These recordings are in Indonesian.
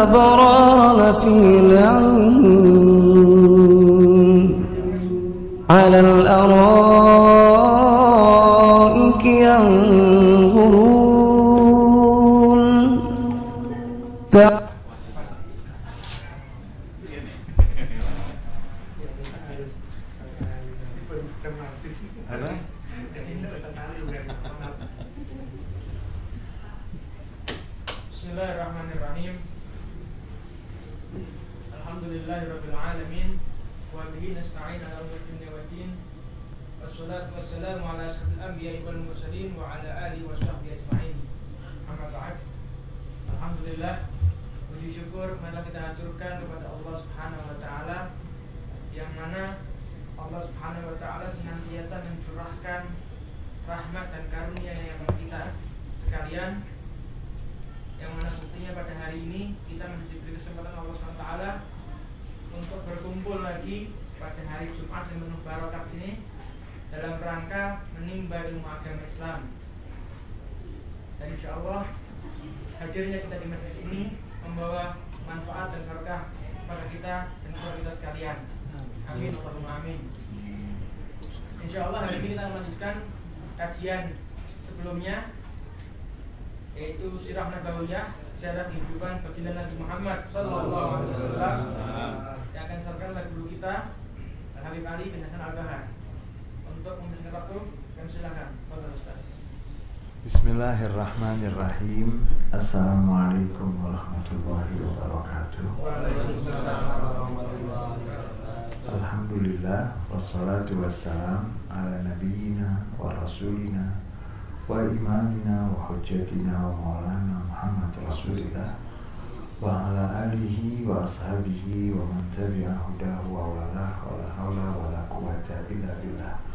الأبرار لفي نعيم. على الأرائك ينظرون. Islam. Dan insya Allah hadirnya kita di majelis ini membawa manfaat dan barokah pada kita dan kepada kita sekalian. Amin. Allahumma amin. Insya Allah hari ini kita melanjutkan kajian sebelumnya yaitu sirah nabawiyah sejarah kehidupan baginda Nabi Muhammad Sallallahu Alaihi Wasallam yang akan disampaikan oleh guru kita Habib Ali bin Hasan Al Bahar untuk memberikan waktu kami silakan. Bismillahirrahmanirrahim. Assalamualaikum warahmatullahi wabarakatuh. Alhamdulillah Wassalatu wassalam Ala nabiyina wa rasulina Wa imamina wa hujjatina wa maulana Muhammad Rasulillah Wa ala alihi wa ashabihi Wa man tabi'a wa wala Wa la hawla wa la quwata illa billah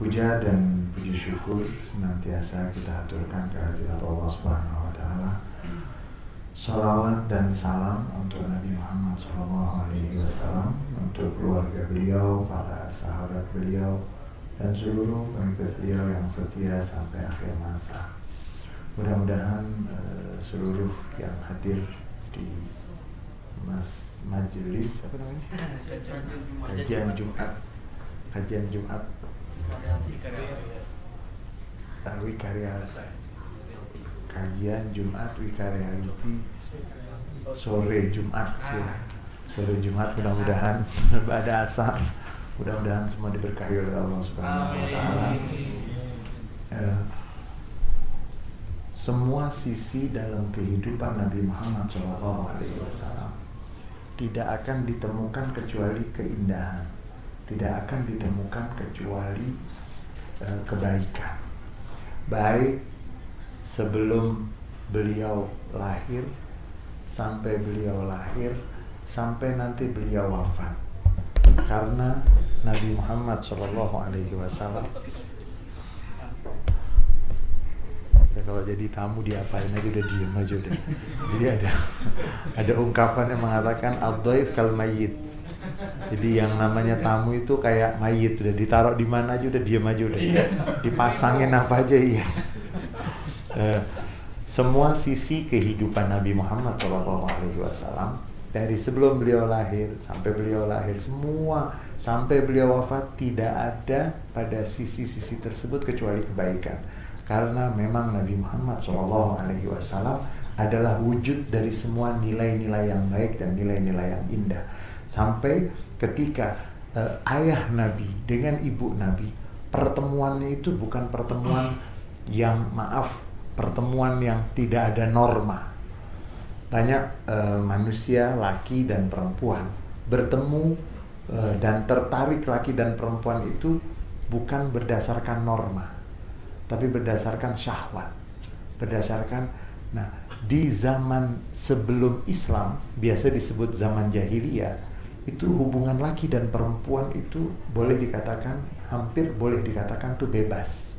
Puja dan puji syukur senantiasa kita aturkan kehadirat Allah Subhanahu wa taala. Salawat dan salam untuk Nabi Muhammad SAW, untuk keluarga beliau, para sahabat beliau, dan seluruh pengikut beliau yang setia sampai akhir masa. Mudah-mudahan uh, seluruh yang hadir di mas majelis apa namanya kajian Jumat kajian Jumat uh, Wikarya kajian Jumat Wikaryality sore Jumat ya. Sore Jumat mudah-mudahan pada asar. Mudah-mudahan semua diberkahi oleh Allah Subhanahu Wa Taala. Uh, semua sisi dalam kehidupan Nabi Muhammad SAW tidak akan ditemukan kecuali keindahan tidak akan ditemukan kecuali uh, kebaikan. Baik sebelum beliau lahir sampai beliau lahir sampai nanti beliau wafat. Karena Nabi Muhammad Shallallahu Alaihi Wasallam ya kalau jadi tamu diapain aja udah diem aja udah. Jadi ada ada ungkapan yang mengatakan abdoif kal mayit jadi yang namanya tamu itu kayak mayit udah ditaruh di mana aja udah diem aja udah. Dipasangin apa aja iya. Uh, semua sisi kehidupan Nabi Muhammad SAW dari sebelum beliau lahir sampai beliau lahir semua sampai beliau wafat tidak ada pada sisi-sisi tersebut kecuali kebaikan. Karena memang Nabi Muhammad SAW adalah wujud dari semua nilai-nilai yang baik dan nilai-nilai yang indah sampai ketika eh, ayah Nabi dengan ibu Nabi pertemuannya itu bukan pertemuan yang maaf pertemuan yang tidak ada norma. Banyak eh, manusia laki dan perempuan bertemu eh, dan tertarik laki dan perempuan itu bukan berdasarkan norma tapi berdasarkan syahwat. Berdasarkan nah di zaman sebelum Islam biasa disebut zaman jahiliyah itu hubungan laki dan perempuan itu boleh dikatakan hampir boleh dikatakan tuh bebas.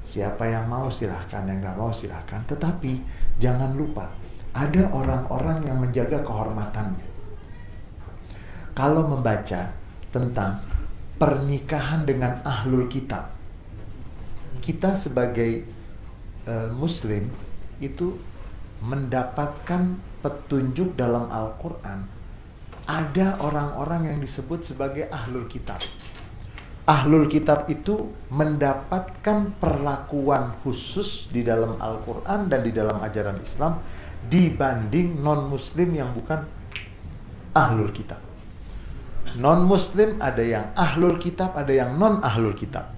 Siapa yang mau silahkan yang nggak mau silahkan. Tetapi jangan lupa ada orang-orang yang menjaga kehormatannya. Kalau membaca tentang pernikahan dengan ahlul kitab kita sebagai uh, muslim itu mendapatkan petunjuk dalam Al-Quran ada orang-orang yang disebut sebagai ahlul kitab. Ahlul kitab itu mendapatkan perlakuan khusus di dalam Al-Quran dan di dalam ajaran Islam dibanding non-muslim yang bukan ahlul kitab. Non-muslim ada yang ahlul kitab ada yang non-ahlul kitab.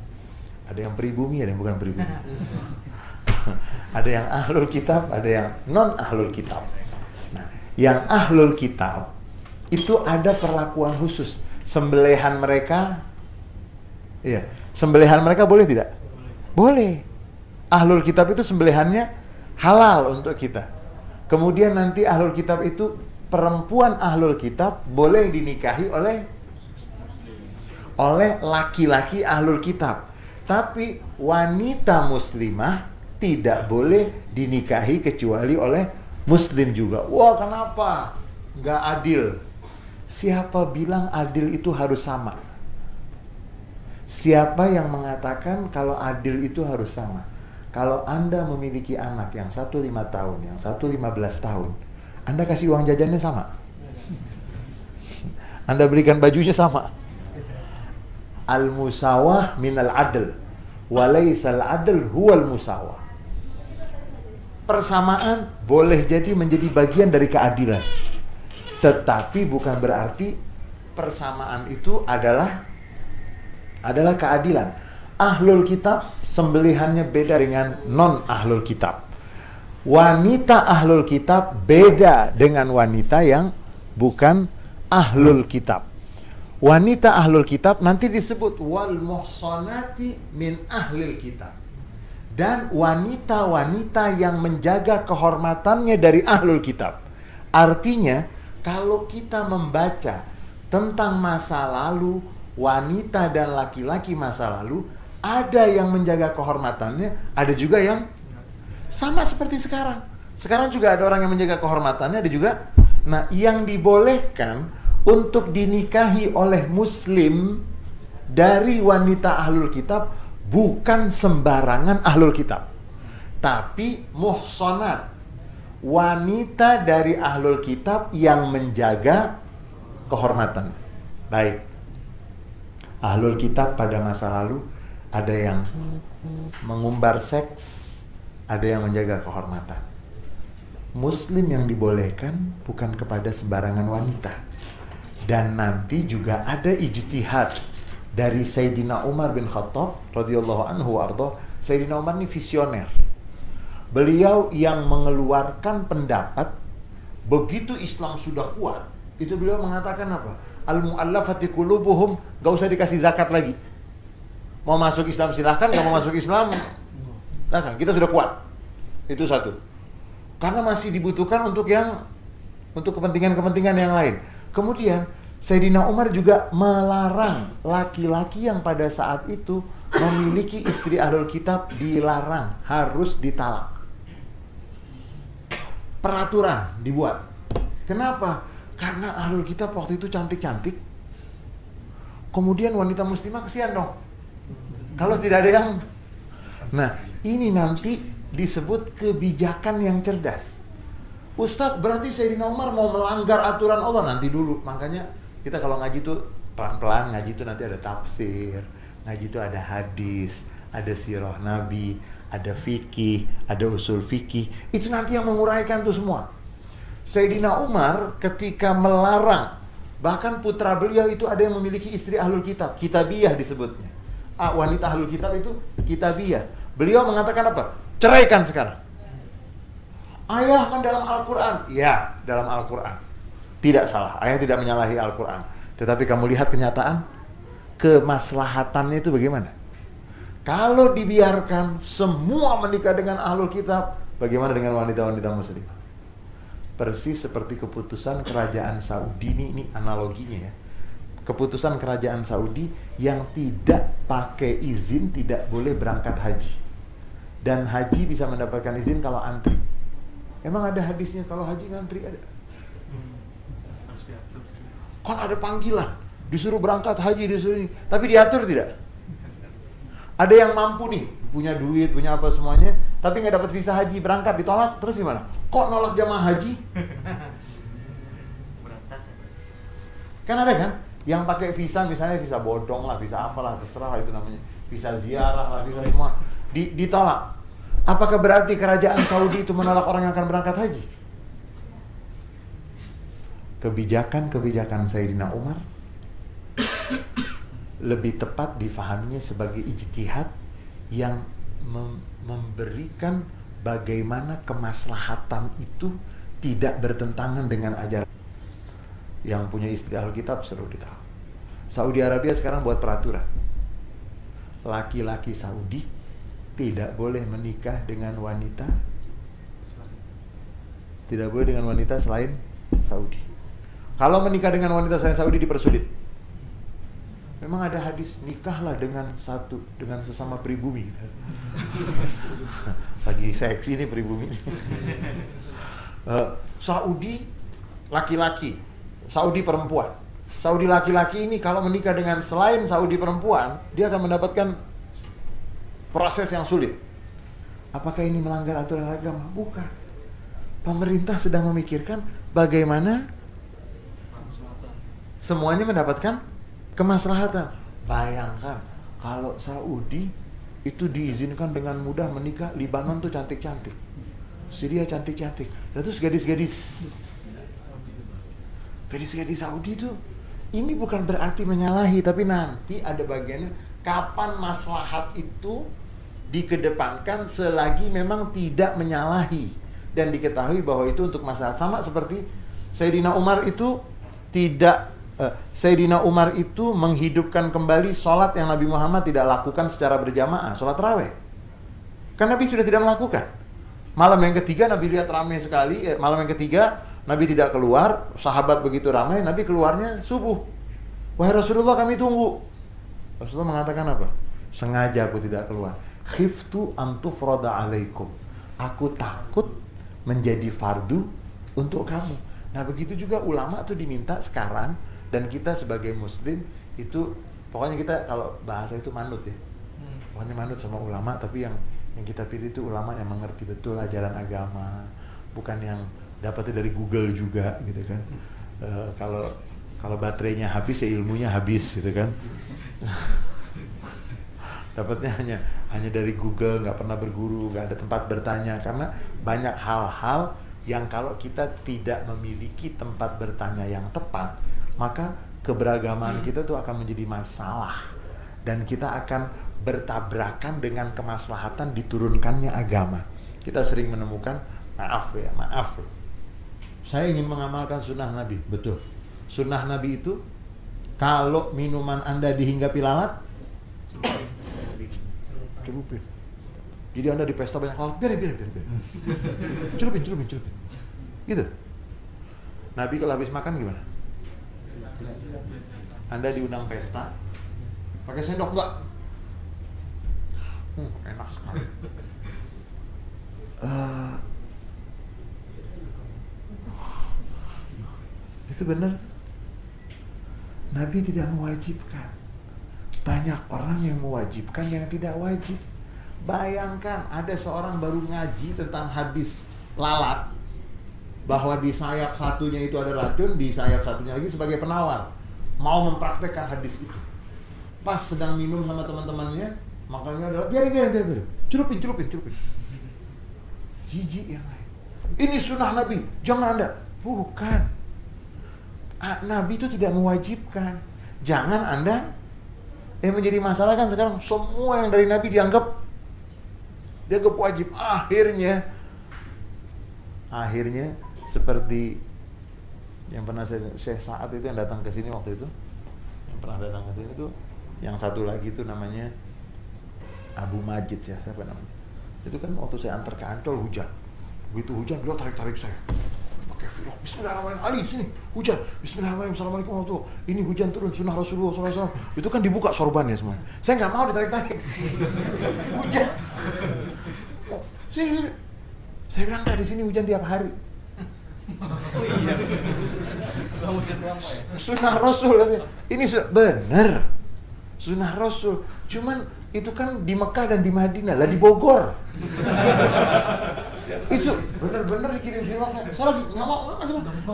Ada yang pribumi ada yang bukan pribumi. Ada yang ahlul kitab, ada yang non ahlul kitab. Nah, yang ahlul kitab itu ada perlakuan khusus. Sembelihan mereka, iya, sembelihan mereka boleh tidak? Boleh. Ahlul kitab itu sembelihannya halal untuk kita. Kemudian nanti ahlul kitab itu perempuan ahlul kitab boleh dinikahi oleh oleh laki-laki ahlul kitab. Tapi wanita muslimah tidak boleh dinikahi kecuali oleh muslim juga. Wah kenapa? Nggak adil. Siapa bilang adil itu harus sama? Siapa yang mengatakan kalau adil itu harus sama? Kalau Anda memiliki anak yang satu lima tahun, yang satu lima belas tahun, Anda kasih uang jajannya sama. Anda belikan bajunya sama. Al-musawah minal adl. Walaisal adl huwal musawah persamaan boleh jadi menjadi bagian dari keadilan. Tetapi bukan berarti persamaan itu adalah adalah keadilan. Ahlul kitab sembelihannya beda dengan non ahlul kitab. Wanita ahlul kitab beda dengan wanita yang bukan ahlul kitab. Wanita ahlul kitab nanti disebut wal muhsanati min ahlil kitab dan wanita-wanita yang menjaga kehormatannya dari ahlul kitab. Artinya, kalau kita membaca tentang masa lalu, wanita dan laki-laki masa lalu, ada yang menjaga kehormatannya, ada juga yang sama seperti sekarang. Sekarang juga ada orang yang menjaga kehormatannya, ada juga. Nah, yang dibolehkan untuk dinikahi oleh muslim dari wanita ahlul kitab bukan sembarangan ahlul kitab tapi muhsonat wanita dari ahlul kitab yang menjaga kehormatan. Baik. Ahlul kitab pada masa lalu ada yang mengumbar seks ada yang menjaga kehormatan. Muslim yang dibolehkan bukan kepada sembarangan wanita. Dan nanti juga ada ijtihad dari Sayyidina Umar bin Khattab radhiyallahu anhu ardo. Sayyidina Umar ini visioner beliau yang mengeluarkan pendapat begitu Islam sudah kuat itu beliau mengatakan apa? Al muallafati gak usah dikasih zakat lagi. Mau masuk Islam silahkan gak mau masuk Islam silahkan. Kita sudah kuat. Itu satu. Karena masih dibutuhkan untuk yang untuk kepentingan-kepentingan yang lain. Kemudian Sayyidina Umar juga melarang laki-laki yang pada saat itu memiliki istri ahlul kitab dilarang, harus ditalak. Peraturan dibuat. Kenapa? Karena ahlul kitab waktu itu cantik-cantik. Kemudian wanita muslimah kesian dong. Kalau tidak ada yang Nah, ini nanti disebut kebijakan yang cerdas. Ustadz, berarti Sayyidina Umar mau melanggar aturan Allah nanti dulu. Makanya kita kalau ngaji tuh pelan-pelan ngaji tuh nanti ada tafsir ngaji tuh ada hadis ada sirah nabi ada fikih ada usul fikih itu nanti yang menguraikan tuh semua Sayyidina Umar ketika melarang Bahkan putra beliau itu ada yang memiliki istri ahlul kitab, kitabiyah disebutnya. Ah, wanita ahlul kitab itu kitabiyah. Beliau mengatakan apa? Ceraikan sekarang. Ayah kan dalam Al-Quran. Ya, dalam Al-Quran. Tidak salah. Ayah tidak menyalahi Al-Quran. Tetapi kamu lihat kenyataan, kemaslahatannya itu bagaimana? Kalau dibiarkan semua menikah dengan ahlul kitab, bagaimana dengan wanita-wanita muslimah? Persis seperti keputusan kerajaan Saudi ini, ini analoginya ya. Keputusan kerajaan Saudi yang tidak pakai izin tidak boleh berangkat haji. Dan haji bisa mendapatkan izin kalau antri. Emang ada hadisnya kalau haji ngantri ada? Kan ada panggilan, disuruh berangkat haji disuruh tapi diatur tidak? Ada yang mampu nih, punya duit, punya apa semuanya, tapi nggak dapat visa haji, berangkat ditolak, terus gimana? Kok nolak jamaah haji? Kan ada kan? Yang pakai visa misalnya visa bodong lah, visa apalah, terserah lah itu namanya. Visa ziarah lah, visa semua. Di, ditolak. Apakah berarti kerajaan Saudi itu menolak orang yang akan berangkat haji? Kebijakan-kebijakan Sayyidina Umar lebih tepat difahaminya sebagai ijtihad yang mem memberikan bagaimana kemaslahatan itu tidak bertentangan dengan ajaran. Yang punya istri Alkitab seru kita. Saudi Arabia sekarang buat peraturan. Laki-laki Saudi tidak boleh menikah dengan wanita tidak boleh dengan wanita selain Saudi. Kalau menikah dengan wanita selain Saudi dipersulit Memang ada hadis nikahlah dengan satu dengan sesama pribumi gitu. Lagi seksi ini pribumi. uh, Saudi laki-laki, Saudi perempuan. Saudi laki-laki ini kalau menikah dengan selain Saudi perempuan, dia akan mendapatkan proses yang sulit. Apakah ini melanggar aturan agama? Bukan. Pemerintah sedang memikirkan bagaimana semuanya mendapatkan kemaslahatan. Bayangkan kalau Saudi itu diizinkan dengan mudah menikah Libanon tuh cantik-cantik. Syria cantik-cantik. Dan terus gadis-gadis gadis-gadis Saudi itu ini bukan berarti menyalahi tapi nanti ada bagiannya kapan maslahat itu dikedepankan selagi memang tidak menyalahi dan diketahui bahwa itu untuk maslahat sama seperti Sayyidina Umar itu tidak Sayyidina Umar itu menghidupkan kembali sholat yang Nabi Muhammad tidak lakukan secara berjamaah, sholat raweh. Kan Nabi sudah tidak melakukan. Malam yang ketiga Nabi lihat ramai sekali, eh, malam yang ketiga Nabi tidak keluar, sahabat begitu ramai, Nabi keluarnya subuh. Wahai Rasulullah kami tunggu. Rasulullah mengatakan apa? Sengaja aku tidak keluar. Khiftu antufroda alaikum. Aku takut menjadi fardu untuk kamu. Nah begitu juga ulama tuh diminta sekarang dan kita sebagai muslim itu pokoknya kita kalau bahasa itu manut ya. Hmm. pokoknya manut sama ulama tapi yang yang kita pilih itu ulama yang mengerti betul ajaran agama bukan yang dapatnya dari Google juga gitu kan. E, kalau kalau baterainya habis ya ilmunya habis gitu kan. Dapatnya hanya hanya dari Google nggak pernah berguru nggak ada tempat bertanya karena banyak hal-hal yang kalau kita tidak memiliki tempat bertanya yang tepat maka keberagaman hmm. kita tuh akan menjadi masalah dan kita akan bertabrakan dengan kemaslahatan diturunkannya agama. Kita sering menemukan maaf ya, maaf. Saya ingin mengamalkan sunnah Nabi, betul. Sunnah Nabi itu kalau minuman Anda dihinggapi lalat, celupin. Jadi Anda di pesta banyak lalat, biarin, biarin, biarin. biarin. Celupin, celupin, celupin. Gitu. Nabi kalau habis makan gimana? Anda diundang pesta, pakai sendok enggak? Hmm, enak sekali. Uh, itu benar. Nabi tidak mewajibkan. Banyak orang yang mewajibkan yang tidak wajib. Bayangkan ada seorang baru ngaji tentang hadis lalat bahwa di sayap satunya itu ada racun, di sayap satunya lagi sebagai penawar mau mempraktekkan hadis itu. Pas sedang minum sama teman-temannya, makanya adalah biarin, biarin, biarin, biarin. Curupin, curupin, curupin. Jijik yang lain. Ini sunnah Nabi, jangan anda. Bukan. Nabi itu tidak mewajibkan. Jangan Anda yang menjadi masalah kan sekarang semua yang dari Nabi dianggap dianggap wajib. Akhirnya akhirnya seperti yang pernah saya Syekh Saad itu yang datang ke sini waktu itu. Yang pernah datang ke sini itu yang satu lagi itu namanya Abu Majid ya siapa namanya? Itu kan waktu saya antar ke Ancol hujan. Begitu hujan beliau tarik tarik saya. Pakai filok Bismillahirrahmanirrahim Ali sini hujan. Bismillahirrahmanirrahim Assalamualaikum warahmatullahi ini hujan turun sunnah Rasulullah SAW itu kan dibuka sorbannya semua. Saya nggak mau ditarik tarik hujan. Oh, sih saya bilang nggak di sini hujan tiap hari sunnah Rasul katanya. Ini sudah benar. Sunnah Rasul. Cuman itu kan di Mekah dan di Madinah, lah di Bogor. itu benar-benar dikirim filmnya. Saya lagi mau.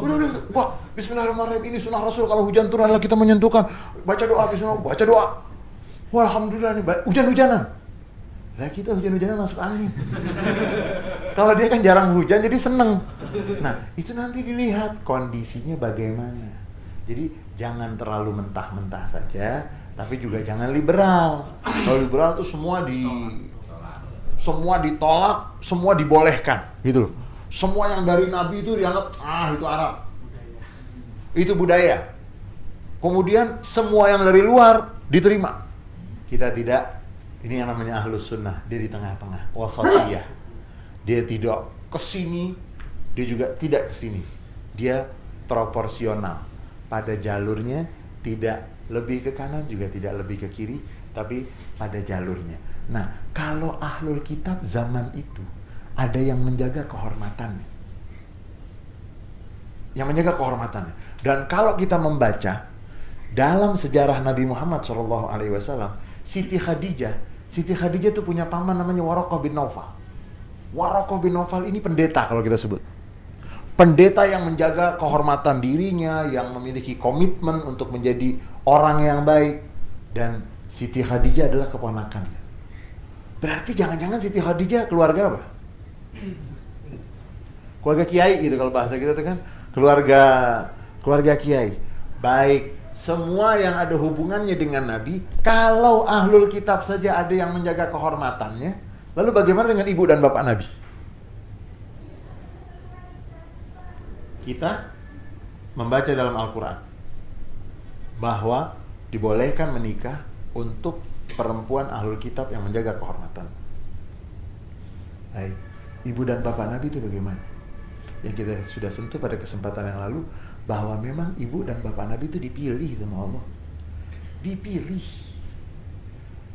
Udah, udah, wah, Bismillahirrahmanirrahim. Ini sunnah Rasul. Kalau hujan turun adalah kita menyentuhkan. Baca doa, Bismillah, baca doa. Wah, alhamdulillah nih, hujan-hujanan. Lah kita hujan-hujanan masuk angin. Kalau dia kan jarang hujan, jadi seneng. Nah, itu nanti dilihat kondisinya bagaimana. Jadi jangan terlalu mentah-mentah saja, tapi juga jangan liberal. Kalau liberal itu semua di semua ditolak, semua dibolehkan, gitu. Semua yang dari Nabi itu dianggap ah itu Arab. Itu budaya. Kemudian semua yang dari luar diterima. Kita tidak ini yang namanya ahlus sunnah, dia di tengah-tengah, wasatiyah. Dia tidak ke sini, dia juga tidak ke sini. Dia proporsional pada jalurnya, tidak lebih ke kanan juga tidak lebih ke kiri, tapi pada jalurnya. Nah, kalau ahlul kitab zaman itu ada yang menjaga kehormatannya. Yang menjaga kehormatannya. Dan kalau kita membaca dalam sejarah Nabi Muhammad SAW, Siti Khadijah Siti Khadijah itu punya paman namanya Warokoh bin Naufal. Warokoh bin Naufal ini pendeta kalau kita sebut. Pendeta yang menjaga kehormatan dirinya, yang memiliki komitmen untuk menjadi orang yang baik. Dan Siti Khadijah adalah keponakannya. Berarti jangan-jangan Siti Khadijah keluarga apa? Keluarga kiai gitu kalau bahasa kita itu kan. Keluarga keluarga kiai. Baik semua yang ada hubungannya dengan Nabi, kalau ahlul kitab saja ada yang menjaga kehormatannya, lalu bagaimana dengan ibu dan bapak Nabi? Kita membaca dalam Al-Quran bahwa dibolehkan menikah untuk perempuan ahlul kitab yang menjaga kehormatan. Baik, ibu dan bapak Nabi itu bagaimana? Yang kita sudah sentuh pada kesempatan yang lalu, bahwa memang ibu dan bapak Nabi itu dipilih sama Allah. Dipilih.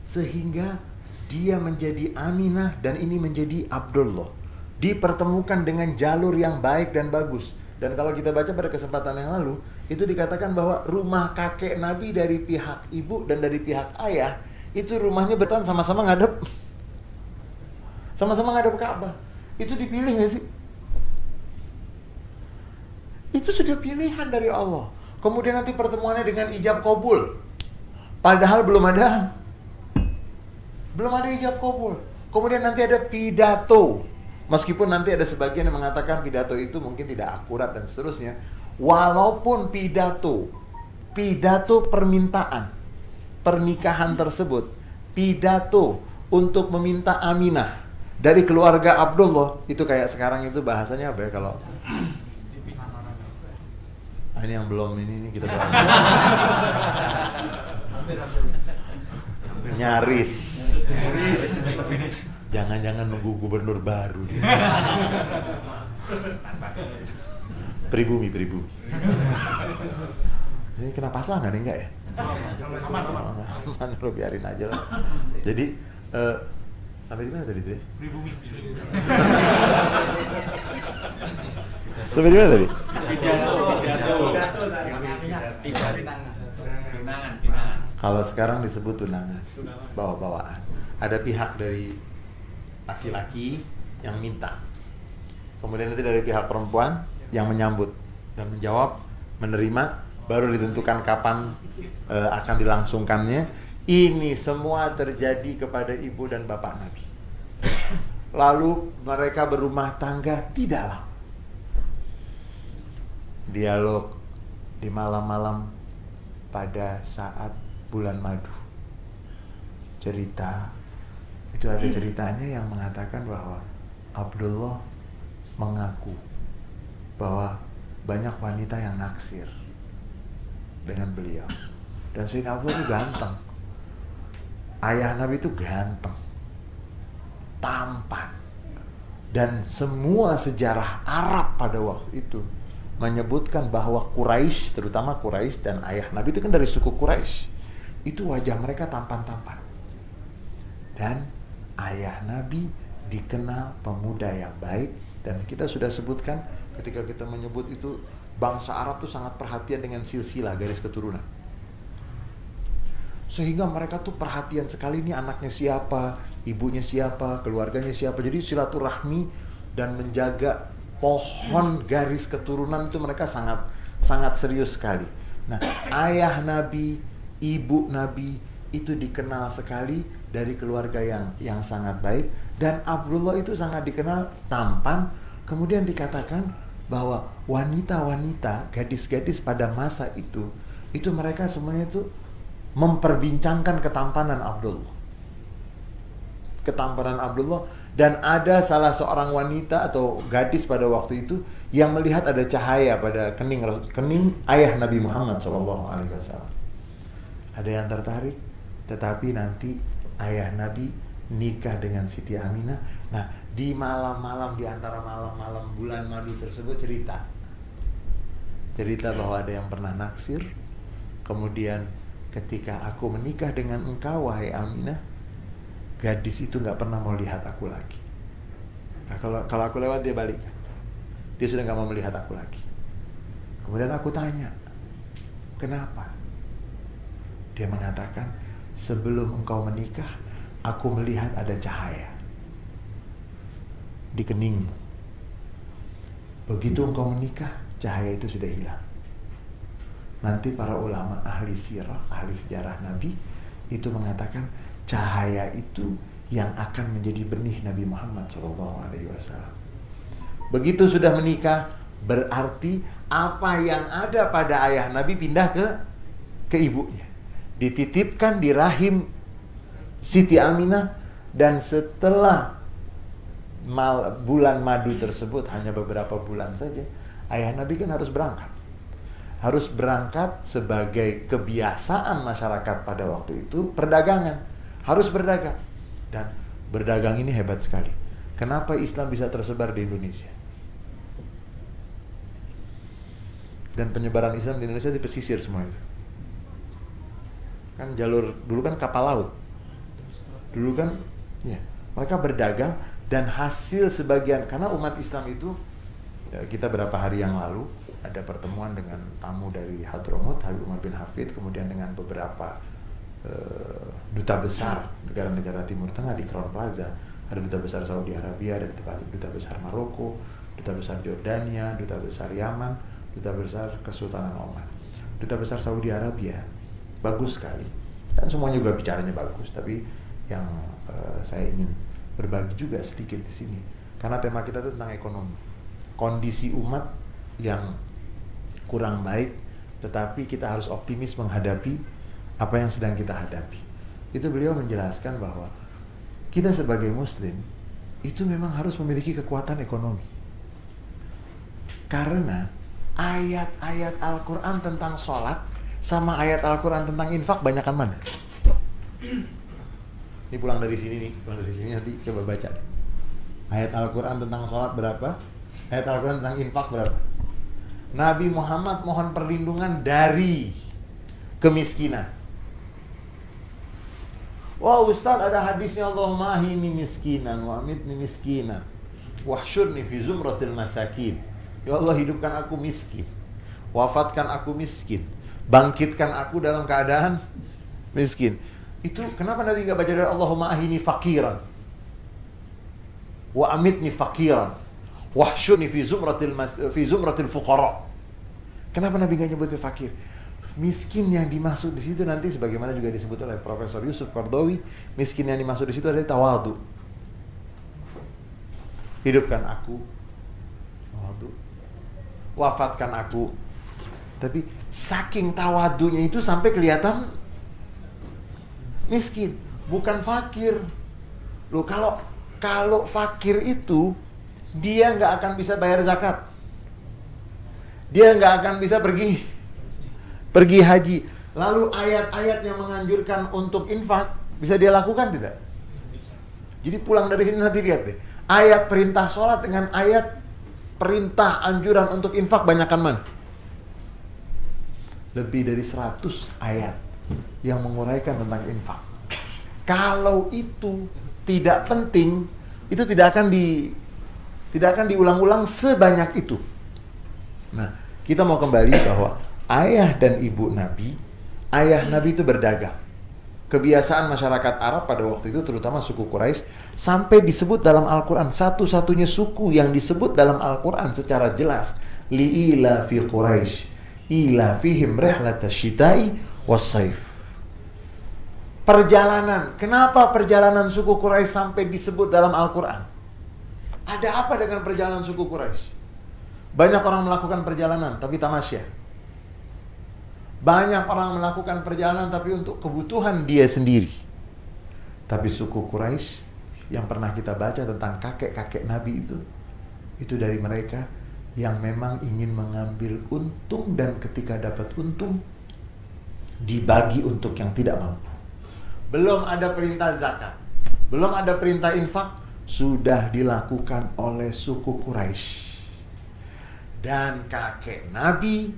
Sehingga dia menjadi Aminah dan ini menjadi Abdullah. Dipertemukan dengan jalur yang baik dan bagus. Dan kalau kita baca pada kesempatan yang lalu, itu dikatakan bahwa rumah kakek Nabi dari pihak ibu dan dari pihak ayah, itu rumahnya bertahan sama-sama ngadep. Sama-sama ngadep Ka'bah. Itu dipilih gak sih? Itu sudah pilihan dari Allah. Kemudian nanti pertemuannya dengan ijab kabul. Padahal belum ada belum ada ijab kabul. Kemudian nanti ada pidato. Meskipun nanti ada sebagian yang mengatakan pidato itu mungkin tidak akurat dan seterusnya. Walaupun pidato, pidato permintaan pernikahan tersebut, pidato untuk meminta aminah dari keluarga Abdullah itu kayak sekarang itu bahasanya apa ya kalau Ah, ini yang belum ini, ini kita doakan. Nyaris. Jangan-jangan nunggu gubernur baru dia. Pribumi, pribumi. Ini kena pasangan enggak ya? Aman, lo biarin aja lah. Jadi uh, sampai di mana tadi tuh ya? Pribumi. Sampai di mana tadi? Kalau sekarang disebut tunangan, bawa-bawaan. Ada pihak dari laki-laki yang minta. Kemudian nanti dari pihak perempuan yang menyambut dan menjawab, menerima, baru ditentukan kapan e, akan dilangsungkannya. Ini semua terjadi kepada ibu dan bapak Nabi. Lalu mereka berumah tangga tidaklah dialog di malam-malam pada saat bulan madu. Cerita itu ada ceritanya yang mengatakan bahwa Abdullah mengaku bahwa banyak wanita yang naksir dengan beliau. Dan Sayyidina Abdullah itu ganteng. Ayah Nabi itu ganteng. Tampan. Dan semua sejarah Arab pada waktu itu menyebutkan bahwa Quraisy, terutama Quraisy dan ayah Nabi itu kan dari suku Quraisy. Itu wajah mereka tampan-tampan. Dan ayah Nabi dikenal pemuda yang baik dan kita sudah sebutkan ketika kita menyebut itu bangsa Arab tuh sangat perhatian dengan silsilah garis keturunan. Sehingga mereka tuh perhatian sekali nih anaknya siapa, ibunya siapa, keluarganya siapa. Jadi silaturahmi dan menjaga pohon garis keturunan itu mereka sangat sangat serius sekali. Nah, ayah Nabi, ibu Nabi itu dikenal sekali dari keluarga yang yang sangat baik dan Abdullah itu sangat dikenal tampan. Kemudian dikatakan bahwa wanita-wanita, gadis-gadis pada masa itu itu mereka semuanya itu memperbincangkan ketampanan Abdullah. Ketampanan Abdullah dan ada salah seorang wanita atau gadis pada waktu itu yang melihat ada cahaya pada kening kening ayah Nabi Muhammad SAW. Ada yang tertarik, tetapi nanti ayah Nabi nikah dengan Siti Aminah. Nah, di malam-malam di antara malam-malam bulan madu tersebut cerita. Cerita bahwa ada yang pernah naksir, kemudian ketika aku menikah dengan engkau wahai Aminah, gadis itu nggak pernah mau lihat aku lagi. Nah, kalau kalau aku lewat dia balik, dia sudah nggak mau melihat aku lagi. Kemudian aku tanya, kenapa? Dia mengatakan, sebelum engkau menikah, aku melihat ada cahaya di keningmu. Begitu engkau menikah, cahaya itu sudah hilang. Nanti para ulama ahli sirah, ahli sejarah Nabi itu mengatakan cahaya itu yang akan menjadi benih Nabi Muhammad SAW. Begitu sudah menikah, berarti apa yang ada pada ayah Nabi pindah ke ke ibunya. Dititipkan di rahim Siti Aminah dan setelah mal, bulan madu tersebut hanya beberapa bulan saja, ayah Nabi kan harus berangkat. Harus berangkat sebagai kebiasaan masyarakat pada waktu itu perdagangan. Harus berdagang. Dan berdagang ini hebat sekali. Kenapa Islam bisa tersebar di Indonesia? Dan penyebaran Islam di Indonesia di pesisir semua itu kan jalur dulu kan kapal laut dulu kan ya mereka berdagang dan hasil sebagian karena umat Islam itu ya, kita berapa hari yang lalu ada pertemuan dengan tamu dari Hadromut, Habib Umar bin Hafid, kemudian dengan beberapa uh, duta besar negara-negara Timur Tengah di Crown Plaza. Ada duta besar Saudi Arabia, ada duta, duta besar Maroko, duta besar Jordania, duta besar Yaman, duta besar Kesultanan Oman. Duta besar Saudi Arabia bagus sekali. Dan semuanya juga bicaranya bagus, tapi yang uh, saya ingin berbagi juga sedikit di sini karena tema kita itu tentang ekonomi. Kondisi umat yang kurang baik, tetapi kita harus optimis menghadapi apa yang sedang kita hadapi. Itu beliau menjelaskan bahwa kita sebagai muslim itu memang harus memiliki kekuatan ekonomi. Karena ayat-ayat Al-Quran tentang sholat sama ayat Al-Quran tentang infak banyakkan mana? Ini pulang dari sini nih, pulang dari sini nanti coba baca. Ayat Al-Quran tentang sholat berapa? Ayat Al-Quran tentang infak berapa? Nabi Muhammad mohon perlindungan dari kemiskinan. Wah Ustaz ada hadisnya Allahumma ahini miskinan wa amitni miskinan wahsyurni fi zumratil masakin. Ya Allah hidupkan aku miskin. Wafatkan aku miskin. Bangkitkan aku dalam keadaan miskin. Itu kenapa Nabi nggak baca dari Allahumma ahini fakiran wa amitni fakiran wahsyuni fi zumratil mas, fi zumratil fuqara. Kenapa Nabi gak nyebut fakir? Miskin yang dimaksud di situ nanti sebagaimana juga disebut oleh Profesor Yusuf Qardawi, miskin yang dimaksud di situ adalah tawadu. Hidupkan aku. Tawadu. Wafatkan aku. Tapi saking tawadunya itu sampai kelihatan miskin, bukan fakir. Loh kalau kalau fakir itu dia nggak akan bisa bayar zakat. Dia nggak akan bisa pergi pergi haji. Lalu ayat-ayat yang menganjurkan untuk infak bisa dia lakukan tidak? Jadi pulang dari sini nanti lihat deh. Ayat perintah sholat dengan ayat perintah anjuran untuk infak banyakkan mana? Lebih dari 100 ayat yang menguraikan tentang infak. Kalau itu tidak penting, itu tidak akan di tidak akan diulang-ulang sebanyak itu. Nah, kita mau kembali bahwa ayah dan ibu Nabi, ayah Nabi itu berdagang. Kebiasaan masyarakat Arab pada waktu itu, terutama suku Quraisy, sampai disebut dalam Al-Quran. Satu-satunya suku yang disebut dalam Al-Quran secara jelas. Li'ila fi Quraisy. Ila fihim rehlata syitai wassaif. Perjalanan. Kenapa perjalanan suku Quraisy sampai disebut dalam Al-Quran? Ada apa dengan perjalanan suku Quraisy? Banyak orang melakukan perjalanan, tapi tamasya. Banyak orang melakukan perjalanan tapi untuk kebutuhan dia sendiri. Tapi suku Quraisy yang pernah kita baca tentang kakek-kakek Nabi itu, itu dari mereka yang memang ingin mengambil untung dan ketika dapat untung dibagi untuk yang tidak mampu. Belum ada perintah zakat, belum ada perintah infak, sudah dilakukan oleh suku Quraisy. Dan kakek Nabi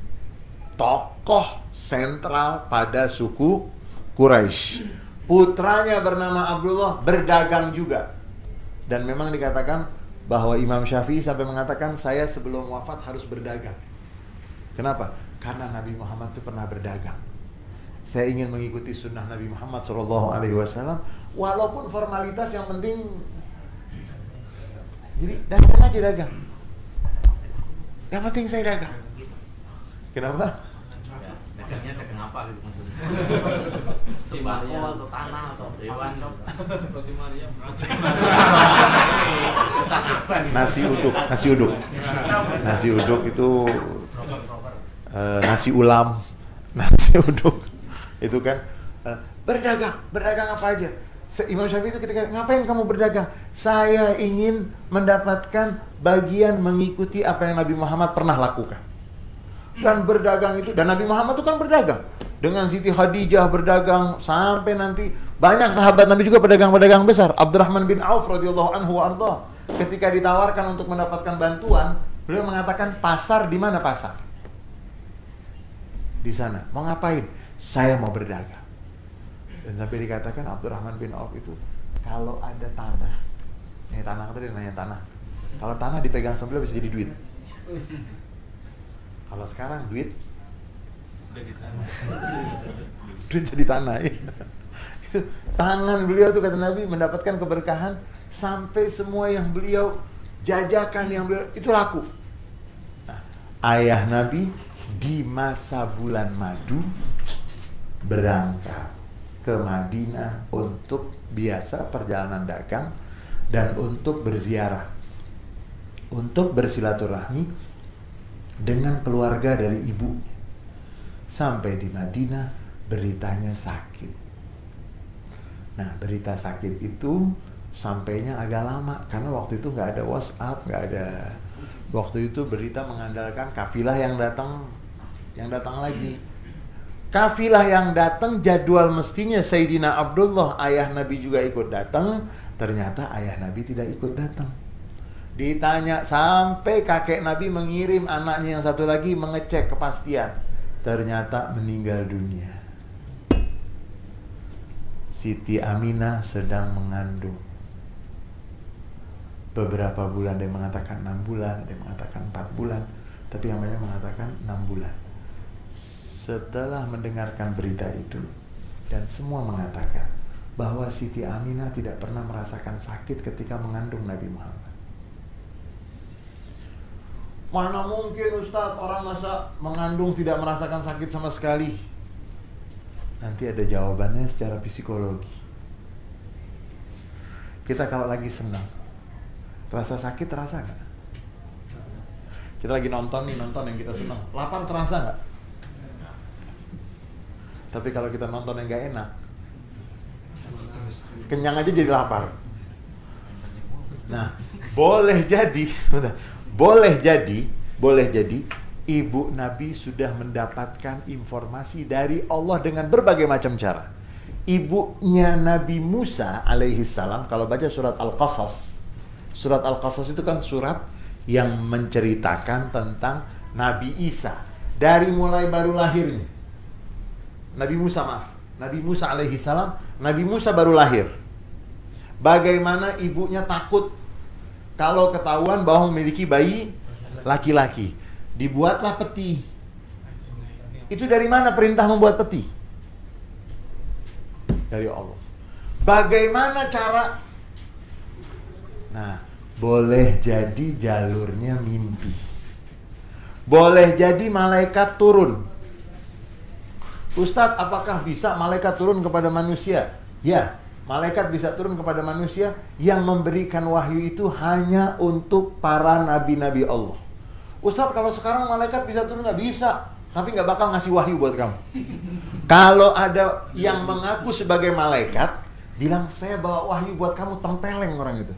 tokoh sentral pada suku Quraisy. Putranya bernama Abdullah berdagang juga. Dan memang dikatakan bahwa Imam Syafi'i sampai mengatakan saya sebelum wafat harus berdagang. Kenapa? Karena Nabi Muhammad itu pernah berdagang. Saya ingin mengikuti sunnah Nabi Muhammad Shallallahu Alaihi Wasallam, walaupun formalitas yang penting. Jadi dagang aja dagang. Yang penting saya dagang. Kenapa? dagangnya dagang apa gitu sembako atau tanah atau hewan Roti Maria. Nasi uduk, nasi uduk. Nasi uduk itu eh, nasi ulam, nasi uduk. Itu kan eh, berdagang, berdagang apa aja. Se- Imam Syafi'i itu ketika ngapain kamu berdagang? Saya ingin mendapatkan bagian mengikuti apa yang Nabi Muhammad pernah lakukan. Dan berdagang itu dan Nabi Muhammad itu kan berdagang dengan Siti Khadijah berdagang sampai nanti banyak sahabat Nabi juga pedagang-pedagang besar. Abdurrahman bin Auf radhiyallahu anhu arda ketika ditawarkan untuk mendapatkan bantuan, beliau mengatakan pasar di mana pasar? Di sana. Mau ngapain? Saya mau berdagang. Dan sampai dikatakan Abdurrahman bin Auf itu kalau ada tanah, ini tanah tadi nanya tanah. Kalau tanah dipegang sebelah bisa jadi duit. Kalau sekarang duit duit jadi tanah ya. itu tangan beliau tuh kata Nabi mendapatkan keberkahan sampai semua yang beliau jajakan yang beliau itu laku. Nah, ayah Nabi di masa bulan madu berangkat ke Madinah untuk biasa perjalanan dagang dan untuk berziarah untuk bersilaturahmi dengan keluarga dari ibu sampai di Madinah beritanya sakit. Nah berita sakit itu sampainya agak lama karena waktu itu nggak ada WhatsApp, nggak ada waktu itu berita mengandalkan kafilah yang datang yang datang lagi. Kafilah yang datang jadwal mestinya Sayyidina Abdullah ayah Nabi juga ikut datang, ternyata ayah Nabi tidak ikut datang. Ditanya sampai kakek Nabi mengirim anaknya yang satu lagi mengecek kepastian. Ternyata meninggal dunia. Siti Aminah sedang mengandung. Beberapa bulan yang mengatakan 6 bulan, yang mengatakan 4 bulan, tapi yang banyak mengatakan 6 bulan. Setelah mendengarkan berita itu dan semua mengatakan bahwa Siti Aminah tidak pernah merasakan sakit ketika mengandung Nabi Muhammad. Mana mungkin Ustadz orang masa mengandung tidak merasakan sakit sama sekali? Nanti ada jawabannya secara psikologi. Kita kalau lagi senang, rasa sakit terasa nggak? Kita lagi nonton nih nonton yang kita senang, lapar terasa nggak? Tapi kalau kita nonton yang gak enak, kenyang aja jadi lapar. Nah, boleh jadi. Boleh jadi, boleh jadi ibu Nabi sudah mendapatkan informasi dari Allah dengan berbagai macam cara. Ibunya Nabi Musa alaihi salam kalau baca surat Al-Qasas. Surat Al-Qasas itu kan surat yang menceritakan tentang Nabi Isa dari mulai baru lahirnya. Nabi Musa maaf, Nabi Musa alaihi salam, Nabi Musa baru lahir. Bagaimana ibunya takut kalau ketahuan bahwa memiliki bayi laki-laki. Dibuatlah peti. Itu dari mana perintah membuat peti? Dari Allah. Bagaimana cara? Nah, boleh jadi jalurnya mimpi. Boleh jadi malaikat turun. Ustadz, apakah bisa malaikat turun kepada manusia? Ya, malaikat bisa turun kepada manusia yang memberikan wahyu itu hanya untuk para nabi-nabi Allah. Ustadz, kalau sekarang malaikat bisa turun nggak bisa, tapi nggak bakal ngasih wahyu buat kamu. Kalau ada yang mengaku sebagai malaikat, bilang saya bawa wahyu buat kamu tempeleng orang itu.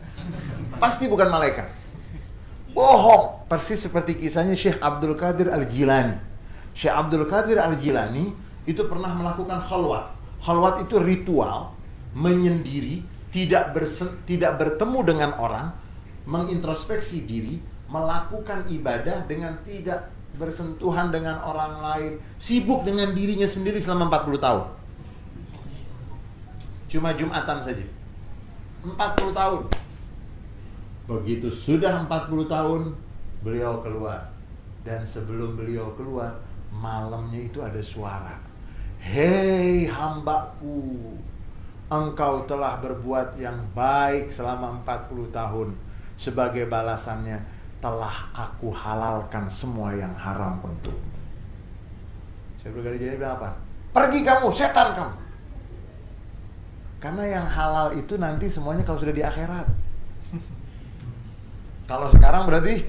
Pasti bukan malaikat. Bohong. Persis seperti kisahnya Syekh Abdul Qadir Al-Jilani. Syekh Abdul Qadir Al-Jilani itu pernah melakukan khalwat. Khalwat itu ritual menyendiri, tidak bersen, tidak bertemu dengan orang, mengintrospeksi diri, melakukan ibadah dengan tidak bersentuhan dengan orang lain, sibuk dengan dirinya sendiri selama 40 tahun. Cuma Jumatan saja. 40 tahun. Begitu sudah 40 tahun, beliau keluar. Dan sebelum beliau keluar, malamnya itu ada suara. Hei hambaku, engkau telah berbuat yang baik selama 40 tahun. Sebagai balasannya, telah aku halalkan semua yang haram untuk. Saya berkali jadi apa? Pergi kamu, setan kamu. Karena yang halal itu nanti semuanya kalau sudah di akhirat. Kalau sekarang berarti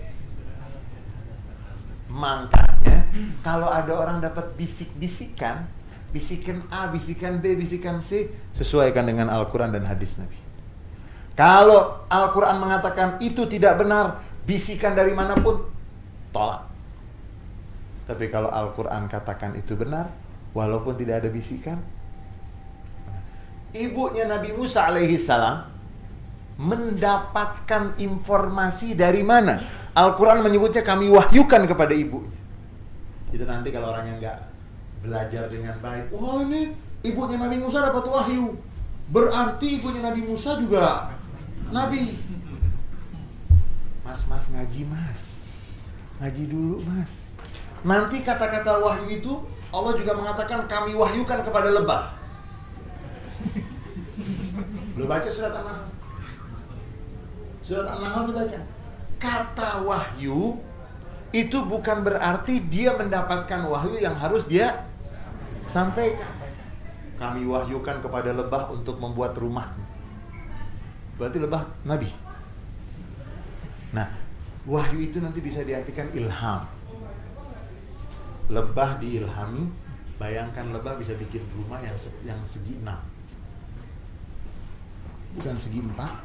makanya kalau ada orang dapat bisik-bisikan, bisikan A, bisikan B, bisikan C, sesuaikan dengan Al-Quran dan hadis Nabi. Kalau Al-Quran mengatakan itu tidak benar, bisikan dari mana pun, tolak. Tapi kalau Al-Quran katakan itu benar, walaupun tidak ada bisikan, ibunya Nabi Musa alaihi salam mendapatkan informasi dari mana? Al-Quran menyebutnya kami wahyukan kepada ibunya. Itu nanti kalau orang yang nggak belajar dengan baik, wah ini ibunya Nabi Musa dapat wahyu. Berarti ibunya Nabi Musa juga Nabi. Mas, mas ngaji mas. Ngaji dulu mas. Nanti kata-kata wahyu itu Allah juga mengatakan kami wahyukan kepada lebah. Lo baca surat An-Nahl. Surat An-Nahl itu baca. Kata wahyu itu bukan berarti dia mendapatkan wahyu yang harus dia sampaikan. Kami wahyukan kepada lebah untuk membuat rumah. Berarti lebah nabi. Nah, wahyu itu nanti bisa diartikan ilham. Lebah diilhami, bayangkan lebah bisa bikin rumah yang yang segi enam. Bukan segi empat,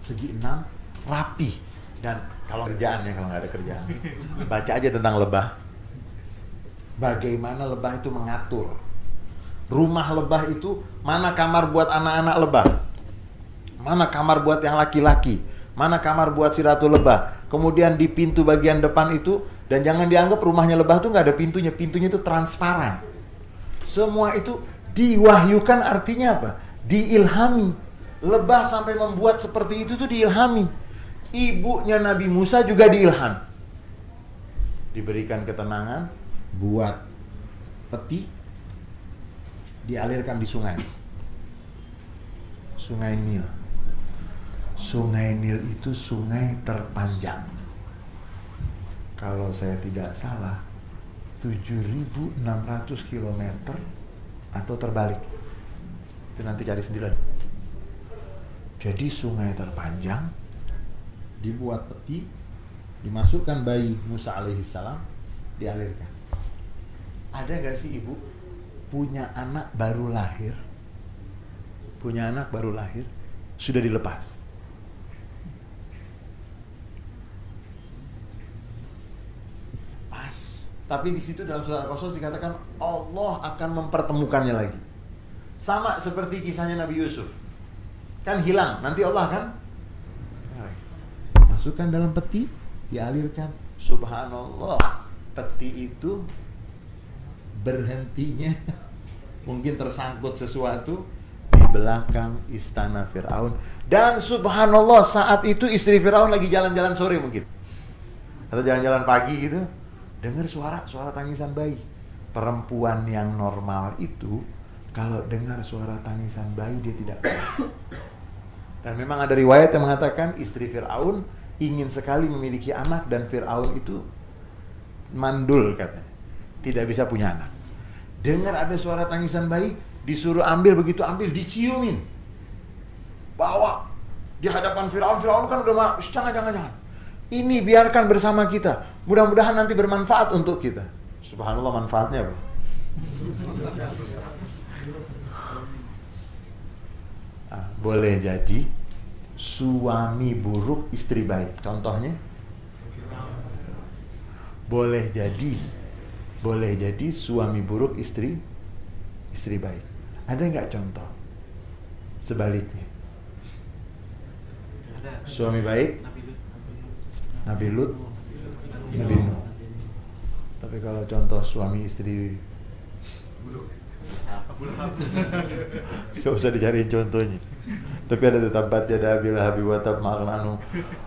segi enam, rapi. Dan kalau kerjaan ya, kalau nggak ada kerjaan, baca aja tentang lebah. Bagaimana lebah itu mengatur. Rumah lebah itu, mana kamar buat anak-anak lebah? Mana kamar buat yang laki-laki? Mana kamar buat si ratu lebah? Kemudian di pintu bagian depan itu dan jangan dianggap rumahnya lebah tuh nggak ada pintunya, pintunya itu transparan. Semua itu diwahyukan artinya apa? Diilhami. Lebah sampai membuat seperti itu tuh diilhami. Ibunya Nabi Musa juga diilham. Diberikan ketenangan buat peti dialirkan di sungai. Sungai Nil. Sungai Nil itu sungai terpanjang. Kalau saya tidak salah, 7.600 km atau terbalik. Itu nanti cari sendiri. Jadi sungai terpanjang dibuat peti, dimasukkan bayi Musa alaihissalam, dialirkan. Ada gak sih ibu punya anak baru lahir, punya anak baru lahir, sudah dilepas. Pas. Tapi di situ dalam surat Al-Qasas dikatakan Allah akan mempertemukannya lagi. Sama seperti kisahnya Nabi Yusuf. Kan hilang, nanti Allah akan masukkan dalam peti, dialirkan. Subhanallah, peti itu berhentinya. Mungkin tersangkut sesuatu di belakang istana Firaun. Dan subhanallah saat itu istri Firaun lagi jalan-jalan sore mungkin. Atau jalan-jalan pagi gitu. Dengar suara suara tangisan bayi. Perempuan yang normal itu kalau dengar suara tangisan bayi dia tidak dan memang ada riwayat yang mengatakan istri Firaun ingin sekali memiliki anak dan Firaun itu mandul katanya. Tidak bisa punya anak dengar ada suara tangisan bayi disuruh ambil begitu ambil diciumin. Bawa di hadapan Firaun. Firaun kan udah marah "Shh, jangan jangan jangan. Ini biarkan bersama kita. Mudah-mudahan nanti bermanfaat untuk kita. Subhanallah manfaatnya apa? Ah, boleh jadi suami buruk istri baik. Contohnya? Boleh jadi boleh jadi suami buruk istri istri baik. Ada nggak contoh sebaliknya? Suami baik? Nabi Lut. Nabi Nuh. Tapi kalau contoh suami istri Gak usah dicariin contohnya. Tapi ada tetap jada bil habi wa tab ma'lanu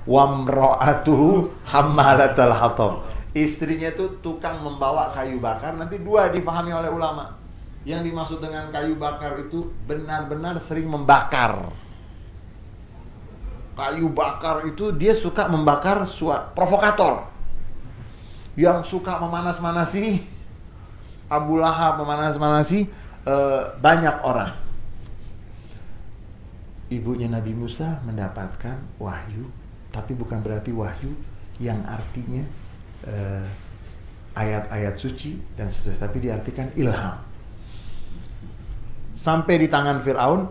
wamra'atuhu hammalatal hatab istrinya itu tukang membawa kayu bakar. Nanti dua difahami oleh ulama. Yang dimaksud dengan kayu bakar itu benar-benar sering membakar. Kayu bakar itu dia suka membakar sua, provokator. Yang suka memanas-manasi Abu Lahab memanas-manasi eh, banyak orang. Ibunya Nabi Musa mendapatkan wahyu tapi bukan berarti wahyu yang artinya eh, ayat-ayat suci dan seterusnya. Tapi diartikan ilham. Sampai di tangan Firaun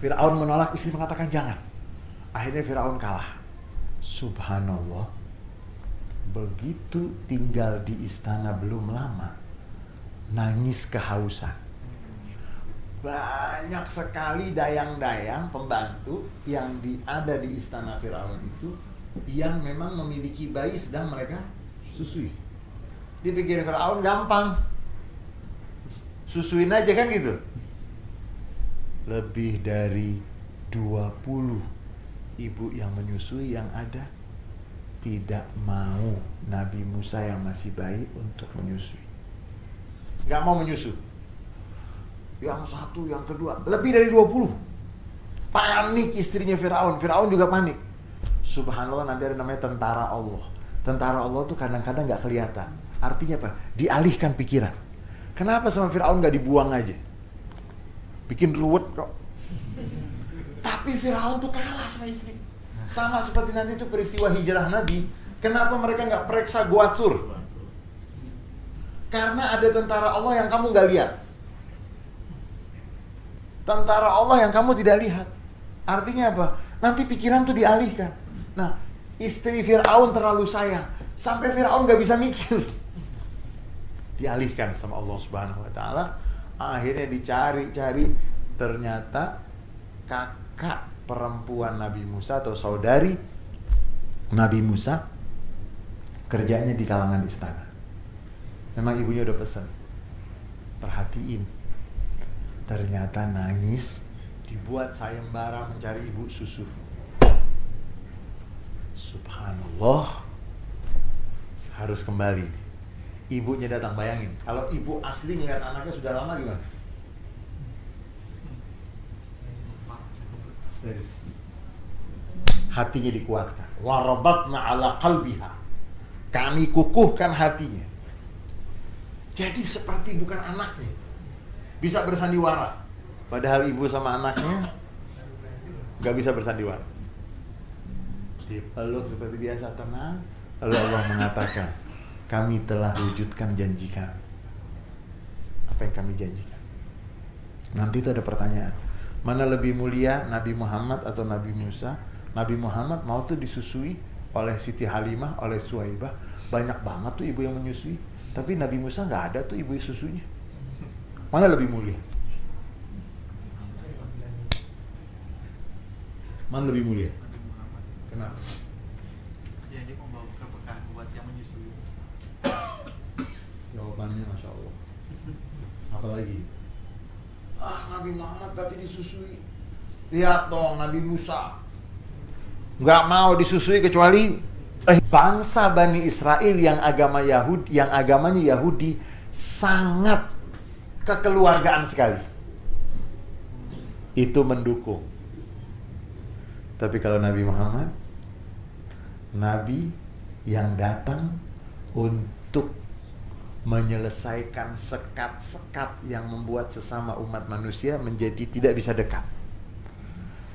Firaun menolak istri mengatakan jangan. Akhirnya Firaun kalah. Subhanallah. Begitu tinggal di istana belum lama nangis kehausan. Banyak sekali dayang-dayang pembantu yang di, ada di istana Firaun itu yang memang memiliki bayi sedang mereka susui. Dipikir Firaun gampang. Susuin aja kan gitu. Lebih dari 20 ibu yang menyusui yang ada tidak mau Nabi Musa yang masih bayi untuk menyusui. Gak mau menyusu. Yang satu, yang kedua, lebih dari 20. Panik istrinya Firaun. Firaun juga panik. Subhanallah nanti ada namanya tentara Allah. Tentara Allah tuh kadang-kadang nggak kelihatan. Artinya apa? Dialihkan pikiran. Kenapa sama Firaun nggak dibuang aja? Bikin ruwet kok. Tapi Firaun tuh kalah sama istri. Sama seperti nanti itu peristiwa hijrah Nabi. Kenapa mereka nggak periksa Gua Thur? Karena ada tentara Allah yang kamu nggak lihat. Tentara Allah yang kamu tidak lihat. Artinya apa? Nanti pikiran tuh dialihkan. Nah, istri Fir'aun terlalu sayang. Sampai Fir'aun gak bisa mikir. Dialihkan sama Allah Subhanahu Wa Taala. Akhirnya dicari-cari. Ternyata kakak perempuan Nabi Musa atau saudari Nabi Musa kerjanya di kalangan istana. Memang ibunya udah pesan. Perhatiin. Ternyata nangis dibuat sayembara mencari ibu susu. Subhanallah. Harus kembali. Ibunya datang bayangin. Kalau ibu asli ngeliat anaknya sudah lama gimana? Histeris. Hatinya dikuatkan. Warabatna ala qalbiha. Kami kukuhkan hatinya. Jadi seperti bukan anaknya. Bisa bersandiwara. Padahal ibu sama anaknya gak bisa bersandiwara. Dipeluk seperti biasa tenang. Lalu Allah mengatakan, kami telah wujudkan janji kami. apa yang kami janjikan. Nanti itu ada pertanyaan. Mana lebih mulia Nabi Muhammad atau Nabi Musa? Nabi Muhammad mau tuh disusui oleh Siti Halimah, oleh Suhaibah. Banyak banget tuh ibu yang menyusui. Tapi Nabi Musa nggak ada tuh ibu susunya. Mana lebih mulia? Mana lebih mulia? Kenapa? Ya dia membawa keberkahan buat yang menyusui. Jawabannya Masya Allah. Apalagi? Ah Nabi Muhammad berarti disusui. Lihat dong Nabi Musa. Nggak mau disusui kecuali eh, bangsa Bani Israel yang agama Yahudi yang agamanya Yahudi sangat kekeluargaan sekali. Itu mendukung. Tapi kalau Nabi Muhammad Nabi yang datang untuk menyelesaikan sekat-sekat yang membuat sesama umat manusia menjadi tidak bisa dekat.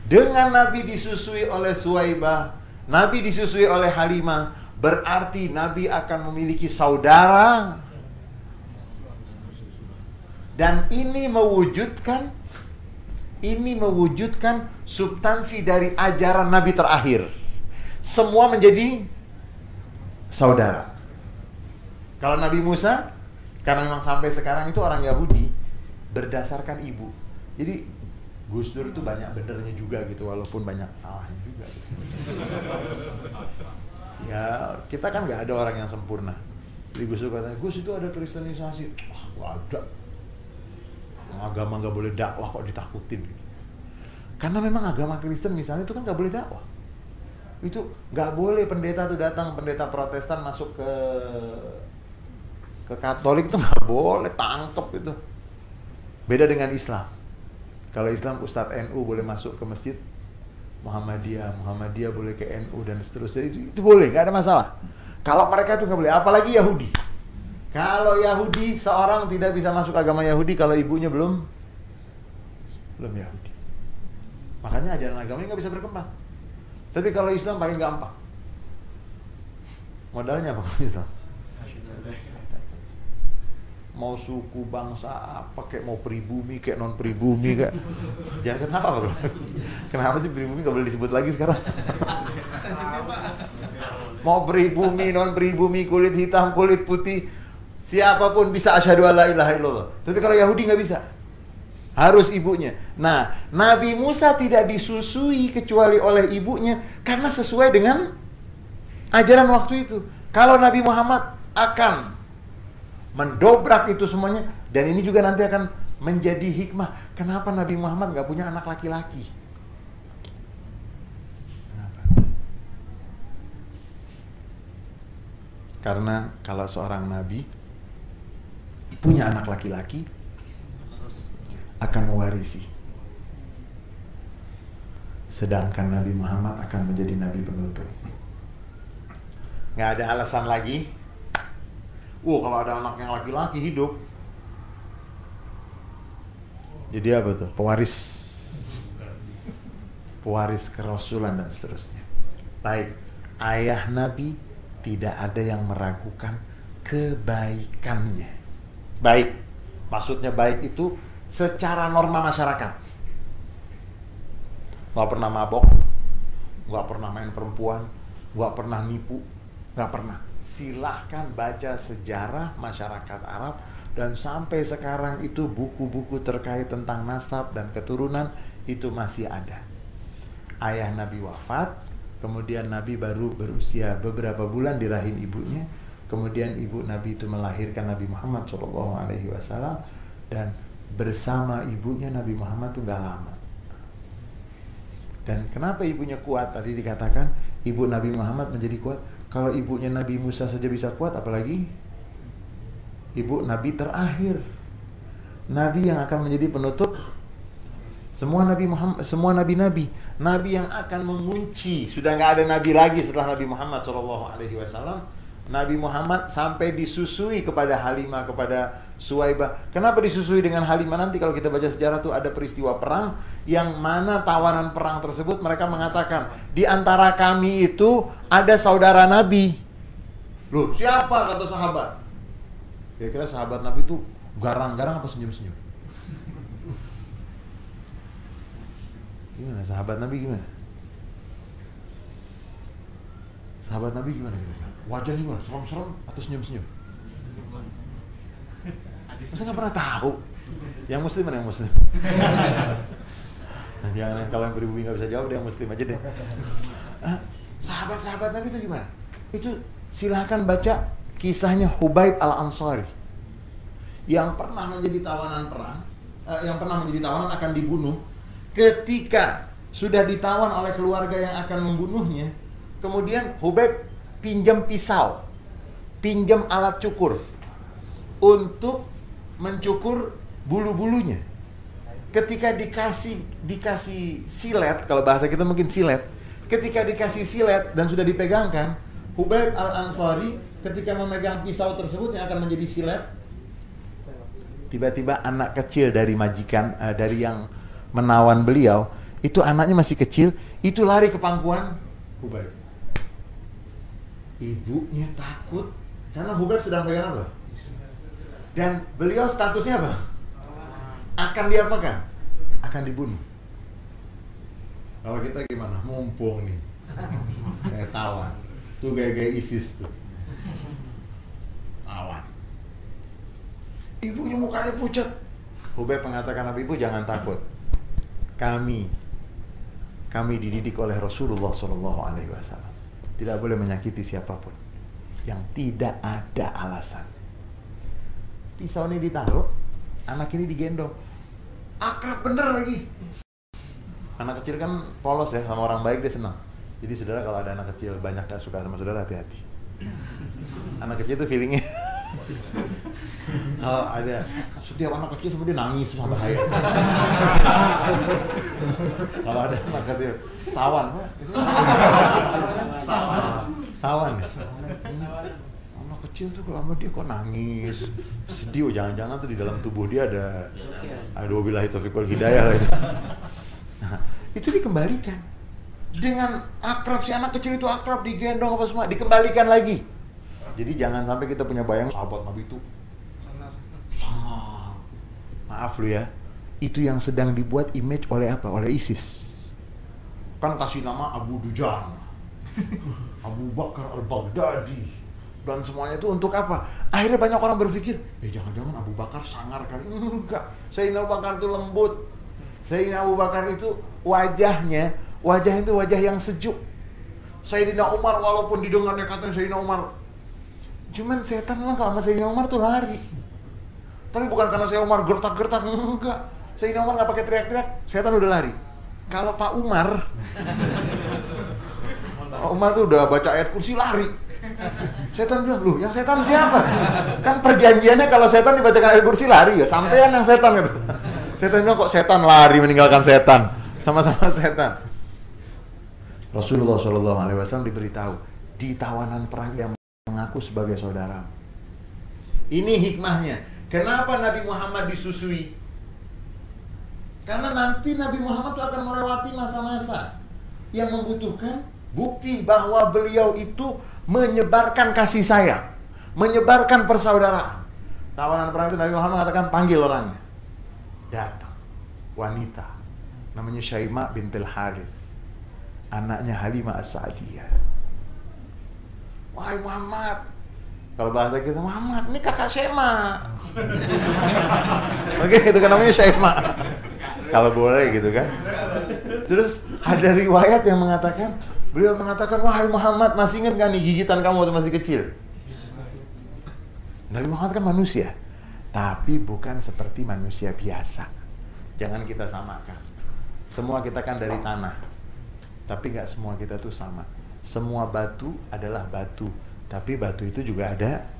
Dengan Nabi disusui oleh Suwaibah, Nabi disusui oleh Halimah, berarti Nabi akan memiliki saudara. Dan ini mewujudkan ini mewujudkan substansi dari ajaran Nabi terakhir. Semua menjadi saudara. Kalau Nabi Musa, karena memang sampai sekarang itu orang Yahudi berdasarkan ibu. Jadi Gus Dur itu banyak benernya juga gitu, walaupun banyak salahnya juga. Gitu. ya kita kan nggak ada orang yang sempurna. Jadi Gus Dur katanya, Gus itu ada kristenisasi. Wah, ada. Agama nggak boleh dakwah kok ditakutin gitu. Karena memang agama Kristen misalnya itu kan nggak boleh dakwah. Itu nggak boleh pendeta tuh datang, pendeta Protestan masuk ke ke Katolik itu nggak boleh tangkep itu. Beda dengan Islam. Kalau Islam Ustadz NU boleh masuk ke masjid Muhammadiyah, Muhammadiyah boleh ke NU dan seterusnya itu, itu boleh, nggak ada masalah. Kalau mereka itu nggak boleh, apalagi Yahudi. Kalau Yahudi seorang tidak bisa masuk agama Yahudi kalau ibunya belum belum Yahudi. Makanya ajaran agamanya nggak bisa berkembang. Tapi kalau Islam paling gampang. Modalnya apa kalau Islam? Mau suku bangsa apa kayak mau pribumi kayak non pribumi kayak jangan kenapa bro kenapa sih pribumi nggak boleh disebut lagi sekarang mau pribumi non pribumi kulit hitam kulit putih siapa pun bisa asyhadu alla ilaha illallah tapi kalau Yahudi nggak bisa harus ibunya. Nah, Nabi Musa tidak disusui kecuali oleh ibunya karena sesuai dengan ajaran waktu itu. Kalau Nabi Muhammad akan mendobrak itu semuanya dan ini juga nanti akan menjadi hikmah. Kenapa Nabi Muhammad nggak punya anak laki-laki? Kenapa? Karena kalau seorang nabi punya anak laki-laki, akan mewarisi. Sedangkan Nabi Muhammad akan menjadi Nabi penutup. Nggak ada alasan lagi. Wah, kalau ada anak yang laki-laki hidup. Jadi apa tuh? Pewaris. Pewaris kerasulan dan seterusnya. Baik, ayah Nabi tidak ada yang meragukan kebaikannya. Baik, maksudnya baik itu secara norma masyarakat. Gak pernah mabok, gak pernah main perempuan, gak pernah nipu, gak pernah. Silahkan baca sejarah masyarakat Arab dan sampai sekarang itu buku-buku terkait tentang nasab dan keturunan itu masih ada. Ayah Nabi wafat, kemudian Nabi baru berusia beberapa bulan di rahim ibunya, kemudian ibu Nabi itu melahirkan Nabi Muhammad SAW dan bersama ibunya Nabi Muhammad itu nggak lama. Dan kenapa ibunya kuat? Tadi dikatakan ibu Nabi Muhammad menjadi kuat. Kalau ibunya Nabi Musa saja bisa kuat, apalagi ibu Nabi terakhir. Nabi yang akan menjadi penutup semua Nabi Muhammad, semua Nabi-Nabi, Nabi yang akan mengunci. Sudah nggak ada Nabi lagi setelah Nabi Muhammad Shallallahu Alaihi Wasallam. Nabi Muhammad sampai disusui kepada Halimah, kepada Suwaibah. Kenapa disusui dengan Halimah nanti kalau kita baca sejarah tuh ada peristiwa perang yang mana tawanan perang tersebut mereka mengatakan di antara kami itu ada saudara Nabi. Loh, siapa kata sahabat? Kira-kira sahabat Nabi itu garang-garang apa senyum-senyum? Gimana sahabat Nabi gimana? Sahabat Nabi gimana kira-kira? Wajahnya gimana? Serem-serem atau senyum-senyum? Masa nggak pernah tahu? Yang muslim mana yang muslim? Jangan kalau yang pribumi nggak bisa jawab, dia yang muslim aja deh. Ah, Sahabat-sahabat Nabi itu gimana? Itu silahkan baca kisahnya Hubaib al Ansari yang pernah menjadi tawanan perang, eh, yang pernah menjadi tawanan akan dibunuh. Ketika sudah ditawan oleh keluarga yang akan membunuhnya, kemudian Hubaib pinjam pisau, pinjam alat cukur untuk mencukur bulu-bulunya. Ketika dikasih dikasih silet, kalau bahasa kita mungkin silet, ketika dikasih silet dan sudah dipegangkan, Hubaib al Ansari ketika memegang pisau tersebut yang akan menjadi silet, tiba-tiba anak kecil dari majikan eh, dari yang menawan beliau, itu anaknya masih kecil, itu lari ke pangkuan Hubaib. Ibunya takut karena Hubaib sedang pegang apa? Dan beliau statusnya apa? Akan diapakan? Akan dibunuh. Kalau kita gimana? Mumpung nih. Saya tawan. Tuh gaya-gaya ISIS tuh. Tawan. Ibunya mukanya pucat. Hubei mengatakan Nabi Ibu jangan takut. Kami kami dididik oleh Rasulullah Shallallahu Alaihi Wasallam. Tidak boleh menyakiti siapa pun yang tidak ada alasan. Pisau ini ditaruh, anak ini digendong. Akrab bener lagi. Anak kecil kan polos ya, sama orang baik dia senang. Jadi saudara kalau ada anak kecil banyak gak suka sama saudara hati-hati. Anak kecil itu feelingnya kalau ada setiap anak kecil seperti nangis sama bahaya. kalau ada anak kecil sawan. Sawan. ya? Anak kecil tuh kalau dia kok nangis, sedih, jangan-jangan tuh di dalam tubuh dia ada ada wabillahi taufiq wal hidayah lah itu. Nah, itu dikembalikan dengan akrab si anak kecil itu akrab digendong apa semua dikembalikan lagi. Jadi jangan sampai kita punya bayang sahabat Nabi itu sangat maaf lu ya. Itu yang sedang dibuat image oleh apa? Oleh ISIS. Kan kasih nama Abu Dujan. Abu Bakar al Baghdadi dan semuanya itu untuk apa? Akhirnya banyak orang berpikir eh jangan-jangan Abu Bakar sangar kali enggak. Sayyidina Abu Bakar itu lembut. Sayyidina Abu Bakar itu wajahnya wajah itu wajah yang sejuk. Sayyidina Umar walaupun didengarnya katanya Sayyidina Umar cuman setan lah kalau sama Sayyidina Umar tuh lari tapi bukan karena saya Umar gertak-gertak enggak. Sayyidina Umar nggak pakai teriak-teriak, setan udah lari. Kalau Pak Umar, Pak Umar tuh udah baca ayat kursi lari. Setan bilang, "Loh, yang setan siapa?" Kan perjanjiannya kalau setan dibacakan ayat kursi lari ya, sampean yang setan gitu. Setan bilang kok setan lari meninggalkan setan. Sama-sama setan. Rasulullah Shallallahu alaihi wasallam diberitahu di tawanan perang yang mengaku sebagai saudara. Ini hikmahnya. Kenapa Nabi Muhammad disusui? Karena nanti Nabi Muhammad itu akan melewati masa-masa yang membutuhkan bukti bahwa beliau itu menyebarkan kasih sayang, menyebarkan persaudaraan. Tawanan perang itu Nabi Muhammad mengatakan panggil orangnya. Datang wanita namanya Syaima bintil Harith. Anaknya Halimah As-Sa'diyah. Wahai Muhammad, kalau bahasa kita Muhammad, ini kakak Syema. Oke, itu kan namanya Syema. Kalau boleh gitu kan. Terus ada riwayat yang mengatakan, beliau mengatakan, wahai Muhammad, masih ingat gak nih gigitan kamu waktu masih kecil? Nabi Muhammad kan manusia, tapi bukan seperti manusia biasa. Jangan kita samakan. Semua kita kan dari tanah, tapi nggak semua kita tuh sama. Semua batu adalah batu, tapi batu itu juga ada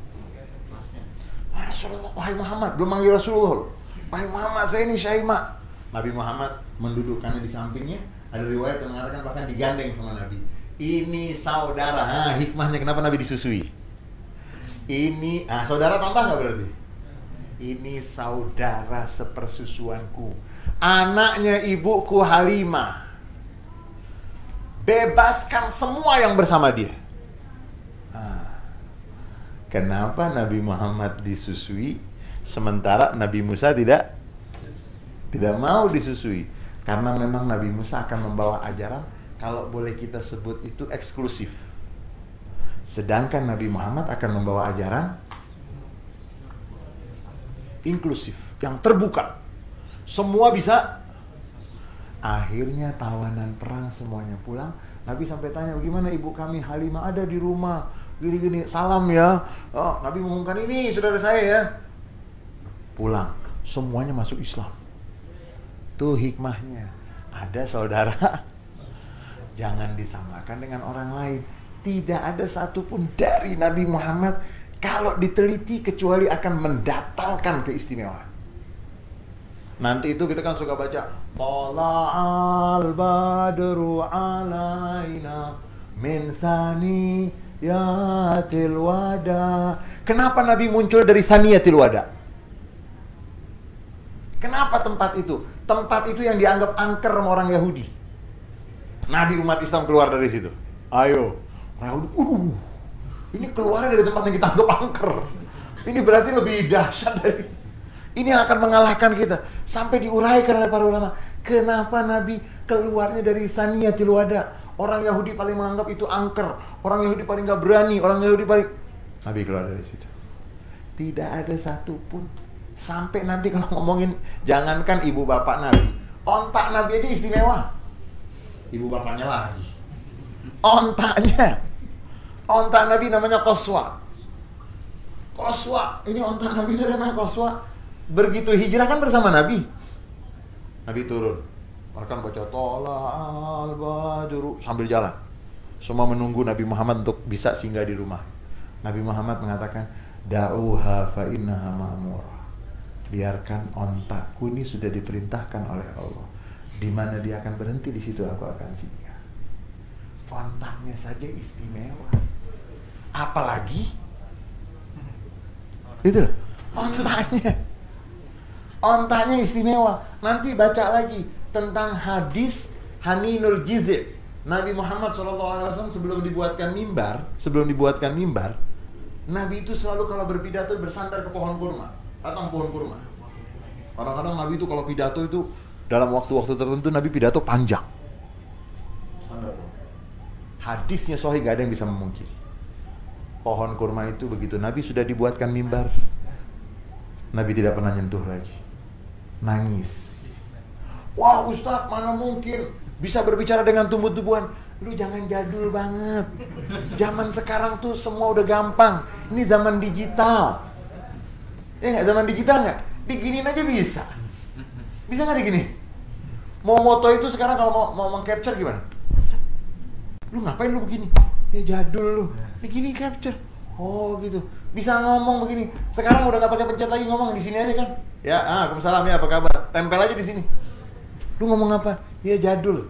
Wah, Rasulullah, wahai Muhammad, belum manggil Rasulullah loh. Wahai Muhammad, saya ini Syaimah. Nabi Muhammad mendudukkannya di sampingnya. Ada riwayat yang mengatakan bahkan digandeng sama Nabi. Ini saudara. Ah, hikmahnya kenapa Nabi disusui? Ini, ah saudara tambah nggak berarti? Ini saudara sepersusuanku. Anaknya ibuku Halimah. Bebaskan semua yang bersama dia. Kenapa Nabi Muhammad disusui sementara Nabi Musa tidak tidak mau disusui? Karena memang Nabi Musa akan membawa ajaran kalau boleh kita sebut itu eksklusif. Sedangkan Nabi Muhammad akan membawa ajaran inklusif, yang terbuka. Semua bisa. Akhirnya tawanan perang semuanya pulang. Nabi sampai tanya, bagaimana ibu kami Halimah ada di rumah? Gini-gini, salam ya. Oh, Nabi mengumumkan ini saudara saya ya. Pulang, semuanya masuk Islam. Tuh hikmahnya. Ada saudara, jangan disamakan dengan orang lain. Tidak ada satupun dari Nabi Muhammad kalau diteliti kecuali akan mendatalkan keistimewaan. Nanti itu kita kan suka baca Tala'al badru alaina min saniyatil wada. Kenapa Nabi muncul dari saniyatil wada? Kenapa tempat itu? Tempat itu yang dianggap angker sama orang Yahudi. Nabi umat Islam keluar dari situ. Ayo. Orang Yahudi, uh, ini keluar dari tempat yang kita anggap angker. Ini berarti lebih dahsyat dari ini yang akan mengalahkan kita sampai diuraikan oleh para ulama. Kenapa Nabi keluarnya dari Saniyatil Wada? Orang Yahudi paling menganggap itu angker, orang Yahudi paling nggak berani, orang Yahudi paling Nabi keluar dari situ. Tidak ada satupun sampai nanti kalau ngomongin jangankan ibu bapak Nabi, ontak Nabi aja istimewa. Ibu bapaknya lagi. Ontaknya. Ontak Nabi namanya Koswa. Koswa, ini ontak Nabi namanya Koswa begitu hijrah kan bersama Nabi. Nabi turun. Mereka baca tola al badru sambil jalan. Semua menunggu Nabi Muhammad untuk bisa singgah di rumah. Nabi Muhammad mengatakan, "Da'uha fa innaha ma'murah." Biarkan ontakku ini sudah diperintahkan oleh Allah. Di mana dia akan berhenti di situ aku akan singgah. Ontaknya saja istimewa. Apalagi itu ontaknya ontanya istimewa. Nanti baca lagi tentang hadis Haninul Jizib. Nabi Muhammad SAW sebelum dibuatkan mimbar, sebelum dibuatkan mimbar, Nabi itu selalu kalau berpidato bersandar ke pohon kurma, batang pohon kurma. Kadang-kadang Nabi itu kalau pidato itu dalam waktu-waktu tertentu Nabi pidato panjang. Hadisnya sohi gak ada yang bisa memungkiri. Pohon kurma itu begitu Nabi sudah dibuatkan mimbar, Nabi tidak pernah nyentuh lagi nangis. Wah Ustadz mana mungkin bisa berbicara dengan tumbuh-tumbuhan. Lu jangan jadul banget. Zaman sekarang tuh semua udah gampang. Ini zaman digital. Ya nggak zaman digital nggak? Diginin aja bisa. Bisa nggak digini? Mau moto itu sekarang kalau mau mau mengcapture gimana? Lu ngapain lu begini? Ya jadul lu. Begini capture. Oh gitu bisa ngomong begini. Sekarang udah gak pakai pencet lagi ngomong di sini aja kan. Ya, ah, Waalaikumsalam ya, apa kabar? Tempel aja di sini. Lu ngomong apa? Ya jadul.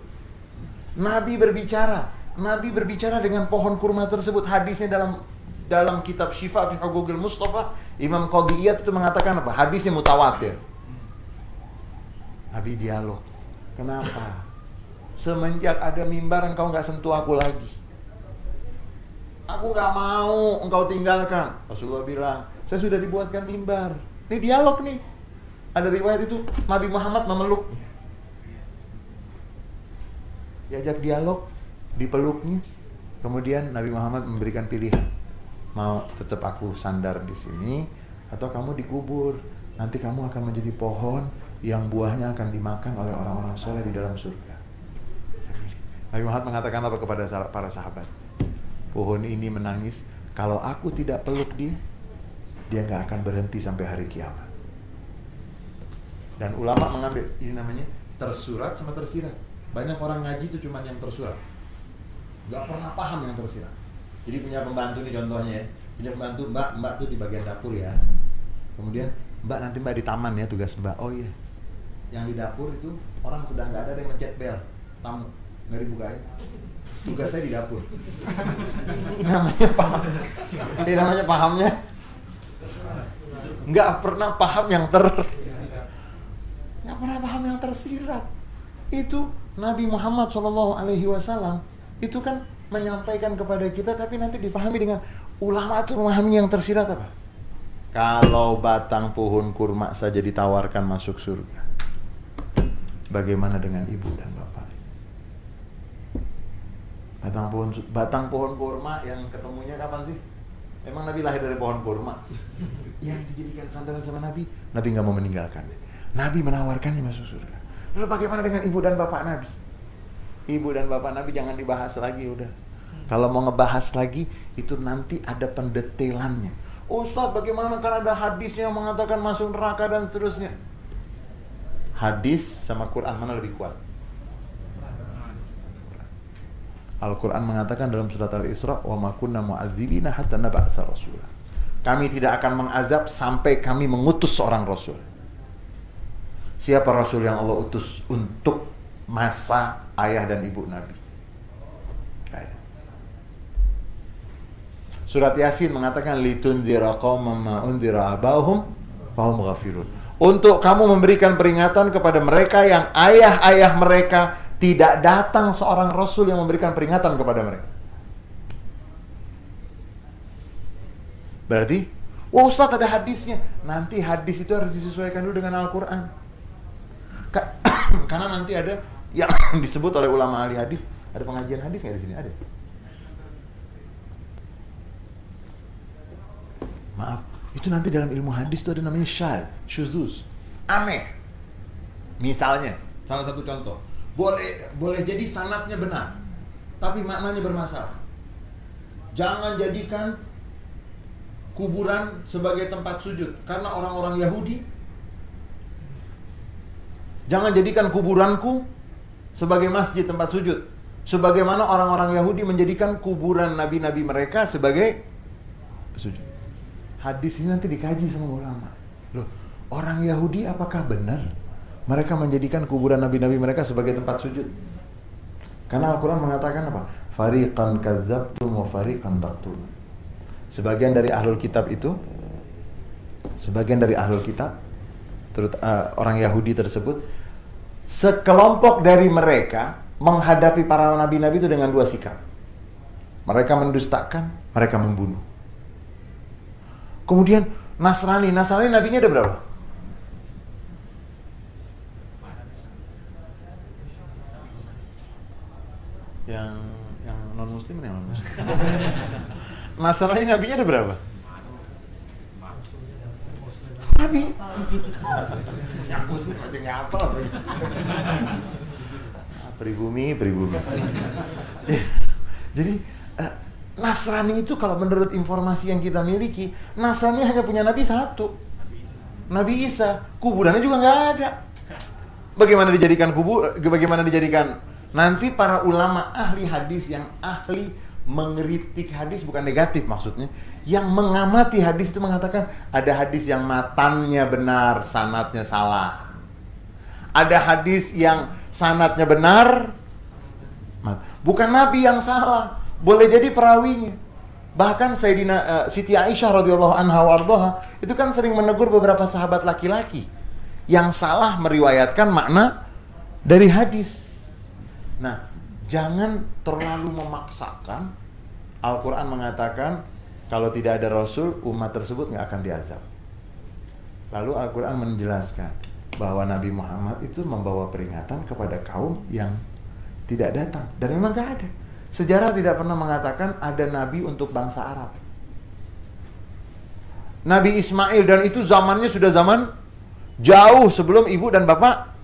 Nabi berbicara. Nabi berbicara dengan pohon kurma tersebut. Hadisnya dalam dalam kitab Syifa fi Hugugil Mustafa, Imam Qadiyat itu mengatakan apa? Hadisnya mutawatir. Nabi dialog. Kenapa? Semenjak ada mimbar engkau nggak sentuh aku lagi Aku nggak mau engkau tinggalkan. Rasulullah bilang, saya sudah dibuatkan mimbar. Ini dialog nih. Ada riwayat itu Nabi Muhammad memeluk. Diajak dialog, dipeluknya. Kemudian Nabi Muhammad memberikan pilihan. Mau tetap aku sandar di sini atau kamu dikubur. Nanti kamu akan menjadi pohon yang buahnya akan dimakan oleh orang-orang soleh di dalam surga. Nabi Muhammad mengatakan apa kepada para sahabat? pohon ini menangis, kalau aku tidak peluk dia, dia nggak akan berhenti sampai hari kiamat. Dan ulama mengambil ini namanya tersurat sama tersirat. Banyak orang ngaji itu cuma yang tersurat, nggak pernah paham yang tersirat. Jadi punya pembantu nih contohnya, ya. punya pembantu mbak, mbak tuh di bagian dapur ya. Kemudian mbak nanti mbak di taman ya tugas mbak. Oh iya, yang di dapur itu orang sedang nggak ada yang mencet bel, tamu nggak dibukain tugas saya di dapur ini namanya paham ini namanya pahamnya nggak pernah paham yang ter nggak pernah paham yang tersirat itu Nabi Muhammad Shallallahu Alaihi Wasallam itu kan menyampaikan kepada kita tapi nanti difahami dengan ulama itu memahami yang tersirat apa? Kalau batang pohon kurma saja ditawarkan masuk surga. Bagaimana dengan ibu dan bapak? Batang pohon batang pohon kurma yang ketemunya kapan sih? Emang Nabi lahir dari pohon kurma? Yang dijadikan sandaran sama Nabi, Nabi nggak mau meninggalkannya. Nabi menawarkannya masuk surga. Lalu bagaimana dengan ibu dan bapak Nabi? Ibu dan bapak Nabi jangan dibahas lagi udah. Kalau mau ngebahas lagi itu nanti ada pendetailannya. Ustadz bagaimana kan ada hadisnya yang mengatakan masuk neraka dan seterusnya. Hadis sama Quran mana lebih kuat? Al-Quran mengatakan dalam surat Al-Isra wa ma kunna mu'adzibina hatta nab'atsa rasula. Kami tidak akan mengazab sampai kami mengutus seorang rasul. Siapa rasul yang Allah utus untuk masa ayah dan ibu Nabi? Surat Yasin mengatakan abahum fahum ghafirun. Untuk kamu memberikan peringatan kepada mereka yang ayah-ayah mereka tidak datang seorang rasul yang memberikan peringatan kepada mereka. Berarti, wah Ustaz ada hadisnya. Nanti hadis itu harus disesuaikan dulu dengan Al-Quran. Ka- Karena nanti ada yang disebut oleh ulama ahli hadis, ada pengajian hadis nggak di sini? Ada. Maaf, itu nanti dalam ilmu hadis itu ada namanya syad, syuzduz. Aneh. Misalnya, salah satu contoh. Boleh boleh jadi sanatnya benar, tapi maknanya bermasalah. Jangan jadikan kuburan sebagai tempat sujud karena orang-orang Yahudi Jangan jadikan kuburanku sebagai masjid tempat sujud. Sebagaimana orang-orang Yahudi menjadikan kuburan nabi-nabi mereka sebagai sujud. Hadis ini nanti dikaji sama ulama. Loh, orang Yahudi apakah benar mereka menjadikan kuburan nabi-nabi mereka sebagai tempat sujud? Karena Al-Quran mengatakan apa? Fariqan kadzabtum wa fariqan taqtulun. Sebagian dari ahlul kitab itu sebagian dari ahlul kitab terut, uh, orang Yahudi tersebut sekelompok dari mereka menghadapi para nabi-nabi itu dengan dua sikap. Mereka mendustakan, mereka membunuh. Kemudian Nasrani, Nasrani nabinya ada berapa? Yang yang non muslim yang non muslim. Nasrani nabinya ada berapa? Nabi. Yang ngapel apa ya? Ah, Pribumi, pribumi. Jadi eh, Nasrani itu kalau menurut informasi yang kita miliki, Nasrani hanya punya nabi satu. Nabi Isa, kuburannya juga nggak ada. Bagaimana dijadikan kubur? Bagaimana dijadikan? Nanti para ulama ahli hadis yang ahli mengeritik hadis bukan negatif maksudnya yang mengamati hadis itu mengatakan ada hadis yang matannya benar sanatnya salah ada hadis yang sanatnya benar bukan nabi yang salah boleh jadi perawinya bahkan Sayyidina uh, Siti Aisyah radhiyallahu anha wardoha itu kan sering menegur beberapa sahabat laki-laki yang salah meriwayatkan makna dari hadis nah jangan terlalu memaksakan. Al-Quran mengatakan kalau tidak ada Rasul, umat tersebut nggak akan diazab. Lalu Al-Quran menjelaskan bahwa Nabi Muhammad itu membawa peringatan kepada kaum yang tidak datang. Dan memang nggak ada. Sejarah tidak pernah mengatakan ada Nabi untuk bangsa Arab. Nabi Ismail dan itu zamannya sudah zaman jauh sebelum ibu dan bapak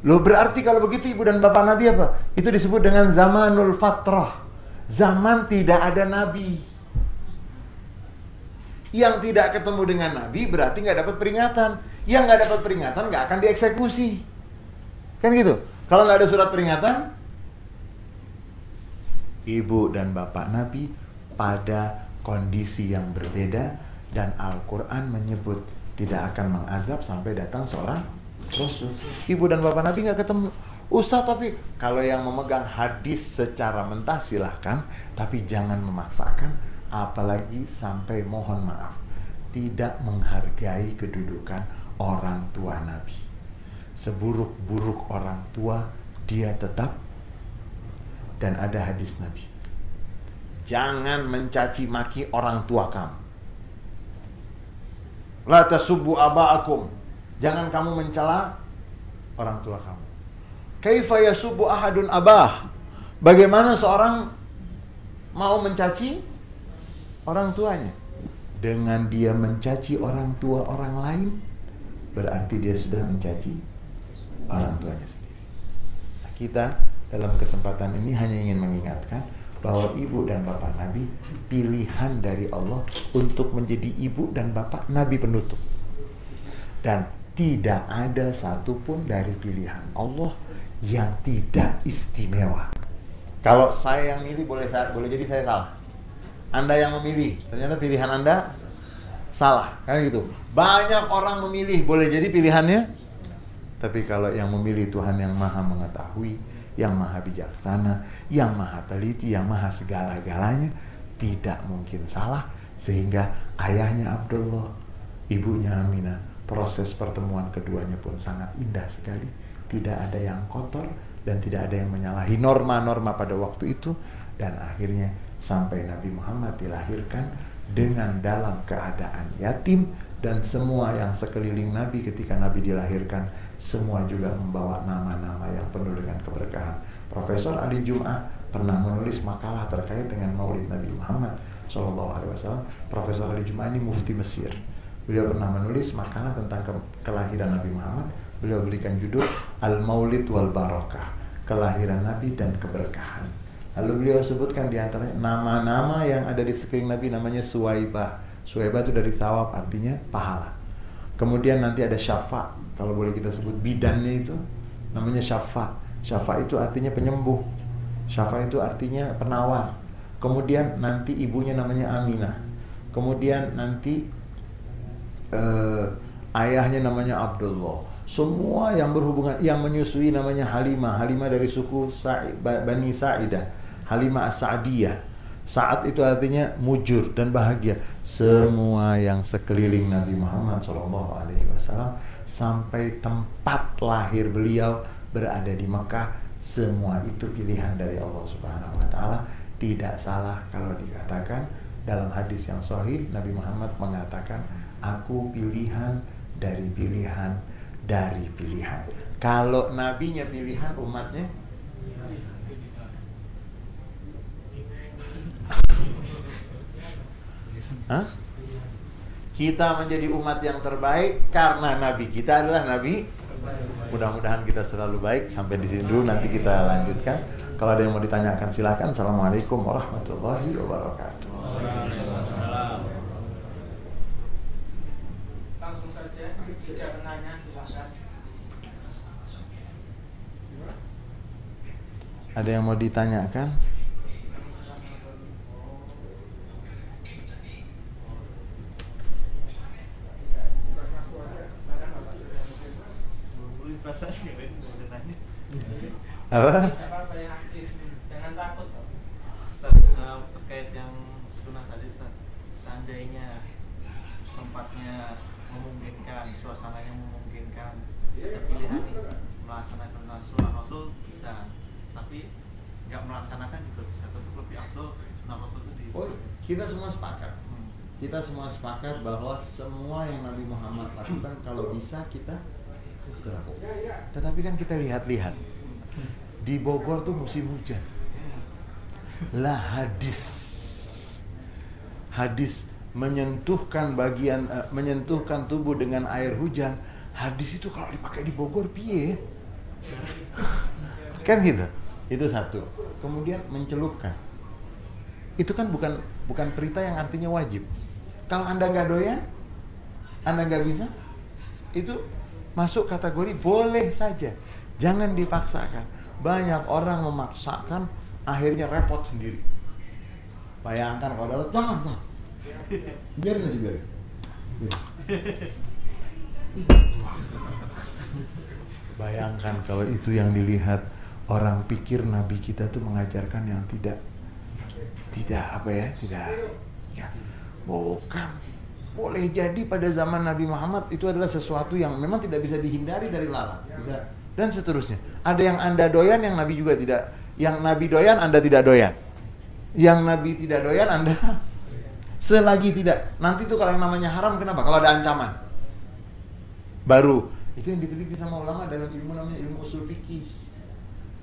Loh berarti kalau begitu ibu dan bapak Nabi apa? Itu disebut dengan zamanul fatrah. Zaman tidak ada Nabi. Yang tidak ketemu dengan Nabi berarti nggak dapat peringatan. Yang nggak dapat peringatan nggak akan dieksekusi. Kan gitu. Kalau nggak ada surat peringatan, ibu dan bapak Nabi pada kondisi yang berbeda dan Al-Quran menyebut tidak akan mengazab sampai datang seorang Rasul. Ibu dan bapak Nabi nggak ketemu. Usah tapi kalau yang memegang hadis secara mentah silahkan, tapi jangan memaksakan, apalagi sampai mohon maaf tidak menghargai kedudukan orang tua Nabi. Seburuk-buruk orang tua dia tetap dan ada hadis Nabi. jangan mencaci maki orang tua kamu. La tasubbu aba'akum. Jangan kamu mencela orang tua kamu. Kaifa yasubbu ahadun abah? Bagaimana seorang mau mencaci orang tuanya? Dengan dia mencaci orang tua orang lain, berarti dia sudah mencaci orang tuanya sendiri. Nah, kita dalam kesempatan ini hanya ingin mengingatkan bahwa ibu dan bapak Nabi pilihan dari Allah untuk menjadi ibu dan bapak Nabi penutup. Dan tidak ada satupun dari pilihan Allah yang tidak istimewa. Kalau saya yang milih boleh boleh jadi saya salah. Anda yang memilih, ternyata pilihan Anda salah, kan gitu. Banyak orang memilih, boleh jadi pilihannya tapi kalau yang memilih Tuhan yang maha mengetahui, yang maha bijaksana, yang maha teliti, yang maha segala-galanya, tidak mungkin salah. Sehingga ayahnya Abdullah, ibunya Aminah, proses pertemuan keduanya pun sangat indah sekali. Tidak ada yang kotor dan tidak ada yang menyalahi norma-norma pada waktu itu. Dan akhirnya sampai Nabi Muhammad dilahirkan dengan dalam keadaan yatim dan semua yang sekeliling Nabi ketika Nabi dilahirkan semua juga membawa nama-nama yang penuh dengan keberkahan. Profesor Ali Jum'ah pernah menulis makalah terkait dengan Maulid Nabi Muhammad Shallallahu Alaihi Wasallam. Profesor Ali Jum'ah ini mufti Mesir. Beliau pernah menulis makalah tentang ke kelahiran Nabi Muhammad. Beliau berikan judul Al Maulid wal Barakah, kelahiran Nabi dan keberkahan. Lalu beliau sebutkan di antaranya nama-nama yang ada di sekeliling Nabi namanya Suwaibah. Suwaibah itu dari sawab artinya pahala. Kemudian nanti ada syafa, kalau boleh kita sebut bidannya itu namanya syafa. Syafa itu artinya penyembuh. Syafa itu artinya penawar. Kemudian nanti ibunya namanya Aminah. Kemudian nanti eh, ayahnya namanya Abdullah. Semua yang berhubungan yang menyusui namanya Halimah. Halimah dari suku Sa'i, Bani Sa'idah. Halimah As-Sa'diyah. Saat itu artinya mujur dan bahagia. Semua yang sekeliling Nabi Muhammad Shallallahu Alaihi Wasallam sampai tempat lahir beliau berada di Mekah. Semua itu pilihan dari Allah Subhanahu Wa Taala. Tidak salah kalau dikatakan dalam hadis yang sahih Nabi Muhammad mengatakan, aku pilihan dari pilihan dari pilihan. Kalau nabinya pilihan umatnya Hah? Kita menjadi umat yang terbaik karena Nabi kita adalah Nabi. Mudah-mudahan kita selalu baik. Sampai di sini dulu, nanti kita lanjutkan. Kalau ada yang mau ditanyakan silakan. Assalamualaikum warahmatullahi wabarakatuh. Langsung saja, jika penanya silakan. Ada yang mau ditanyakan? Boleh perasaan Ben, boleh nanya. Apa? Siapa yang aktif? Jangan takut. Ustaz, eh, terkait yang sunnah tadi Ustaz, seandainya tempatnya memungkinkan, suasananya memungkinkan, pilihan melaksanakan sunnah Rasul bisa, tapi nggak melaksanakan juga bisa. Tetap lebih afdol sunnah Rasul itu di. Oh, kita semua sepakat. Hmm. Kita semua sepakat bahwa semua yang Nabi Muhammad lakukan kalau bisa kita Tetapi kan kita lihat-lihat di Bogor tuh musim hujan. Lah hadis hadis menyentuhkan bagian eh, menyentuhkan tubuh dengan air hujan. Hadis itu kalau dipakai di Bogor piye? kan gitu. Itu satu. Kemudian mencelupkan. Itu kan bukan bukan perintah yang artinya wajib. Kalau Anda nggak doyan, Anda nggak bisa, itu masuk kategori boleh saja. Jangan dipaksakan. Banyak orang memaksakan, akhirnya repot sendiri. Bayangkan kalau dapat, jangan. Biarin aja. Biarin. Bayangkan kalau itu yang dilihat orang pikir Nabi kita tuh mengajarkan yang tidak tidak apa ya tidak ya bukan boleh jadi pada zaman Nabi Muhammad itu adalah sesuatu yang memang tidak bisa dihindari dari lalat bisa dan seterusnya ada yang anda doyan yang Nabi juga tidak yang Nabi doyan anda tidak doyan yang Nabi tidak doyan Anda selagi tidak. Nanti tuh kalau yang namanya haram kenapa? Kalau ada ancaman. Baru itu yang diteliti sama ulama dalam ilmu namanya ilmu usul fikih.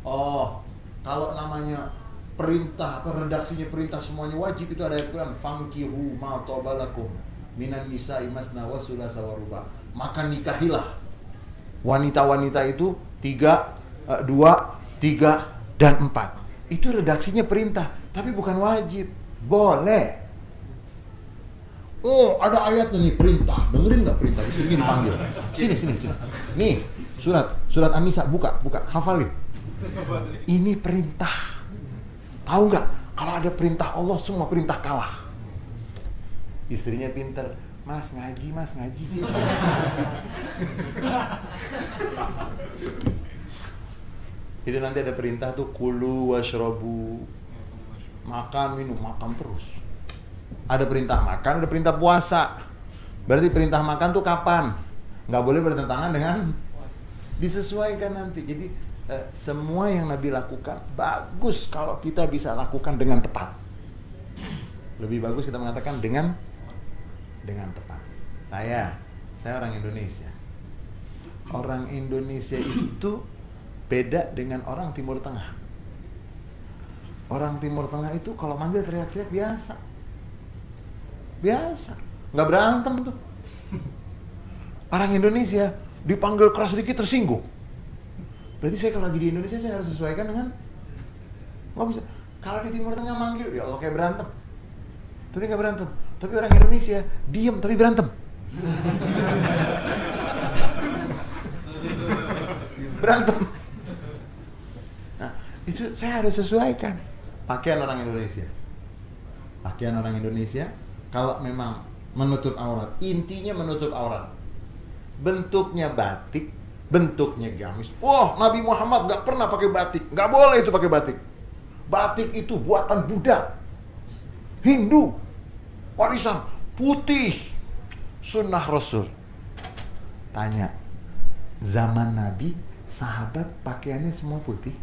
Oh, kalau namanya perintah apa redaksinya perintah semuanya wajib itu ada ayat Quran famkihu ma tabalakum minan nisa'i masna wa sulasa wa ruba. Maka nikahilah wanita-wanita itu tiga, eh, dua, tiga, dan empat. Itu redaksinya perintah, tapi bukan wajib. Boleh. Oh, ada ayatnya nih perintah. Dengerin nggak perintah? Istrinya dipanggil. Sini, sini, sini. Nih, surat surat An-Nisa buka, buka, hafalin. Ini perintah. Tahu nggak? Kalau ada perintah Allah, semua perintah kalah. Istrinya pinter. Mas ngaji, mas ngaji. Itu nanti ada perintah tuh kulu washrobu makan minum makan terus. Ada perintah makan, ada perintah puasa. Berarti perintah makan tuh kapan? Nggak boleh bertentangan dengan disesuaikan nanti. Jadi eh, semua yang Nabi lakukan bagus kalau kita bisa lakukan dengan tepat. Lebih bagus kita mengatakan dengan dengan tepat. Saya, saya orang Indonesia. Orang Indonesia itu beda dengan orang Timur Tengah. Orang Timur Tengah itu kalau manggil teriak-teriak biasa. Biasa. Nggak berantem tuh. Orang Indonesia dipanggil keras sedikit tersinggung. Berarti saya kalau lagi di Indonesia saya harus sesuaikan dengan nggak bisa. Kalau di Timur Tengah manggil ya Allah kayak berantem. Tapi nggak berantem. Tapi orang Indonesia diem tapi berantem. berantem. Nah, itu saya harus sesuaikan. Pakaian orang Indonesia. Pakaian orang Indonesia kalau memang menutup aurat, intinya menutup aurat. Bentuknya batik, bentuknya gamis. Wah, Nabi Muhammad nggak pernah pakai batik, nggak boleh itu pakai batik. Batik itu buatan Buddha, Hindu, warisan putih, sunnah Rasul. Tanya, zaman Nabi sahabat pakaiannya semua putih?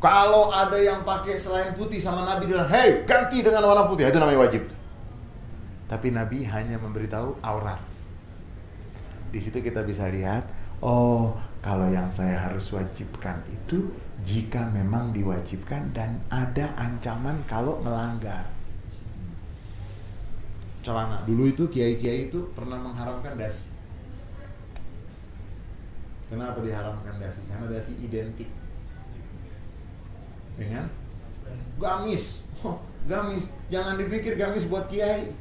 Kalau ada yang pakai selain putih sama Nabi bilang, "Hei, ganti dengan warna putih." Itu namanya wajib. Tapi Nabi hanya memberitahu aurat. Di situ kita bisa lihat, oh, kalau yang saya harus wajibkan itu jika memang diwajibkan dan ada ancaman kalau melanggar. Celana. Dulu itu kiai-kiai itu pernah mengharamkan dasi. Kenapa diharamkan dasi? Karena dasi identik dengan gamis. Oh, gamis. Jangan dipikir gamis buat kiai.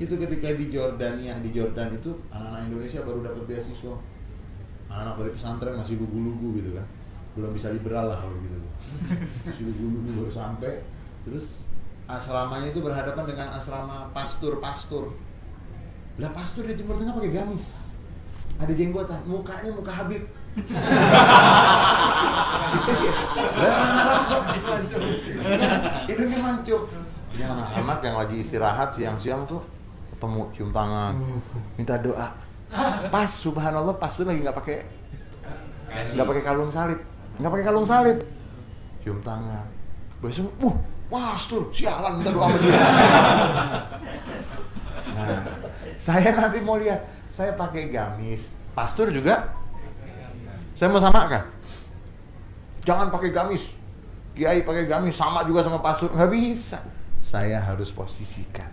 Itu ketika di Jordania, di Jordan itu anak-anak Indonesia baru dapat beasiswa. Anak-anak dari pesantren masih lugu-lugu gitu kan. Belum bisa liberal lah kalau gitu. Masih lugu-lugu baru sampai. Terus asramanya itu berhadapan dengan asrama pastur-pastur. Lah pastur di Timur Tengah pakai gamis. Ada jenggotan, mukanya muka Habib. Lah orang Arab kok. Ya, hidungnya mancung. Ini anak-anak yang lagi istirahat siang-siang tuh ketemu cium tangan, minta doa. Pas subhanallah pas tuh lagi nggak pakai nggak pakai kalung salib, nggak pakai kalung salib, cium tangan. Besok, uh, pastur, sialan minta doa sama dia. Nah, saya nanti mau lihat, saya pakai gamis, pastur juga. Saya mau samakan. Jangan pakai gamis. Kiai pakai gamis sama juga sama pastur, nggak bisa. Saya harus posisikan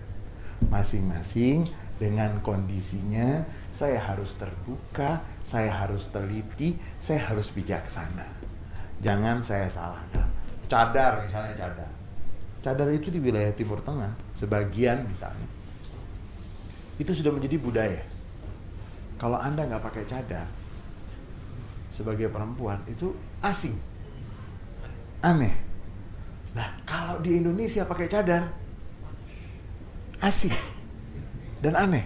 masing-masing dengan kondisinya. Saya harus terbuka, saya harus teliti, saya harus bijaksana. Jangan saya salahkan. Cadar misalnya cadar. Cadar itu di wilayah Timur Tengah, sebagian misalnya. Itu sudah menjadi budaya. Kalau Anda nggak pakai cadar, sebagai perempuan itu asing. Aneh. Nah, kalau di Indonesia pakai cadar, asing dan aneh.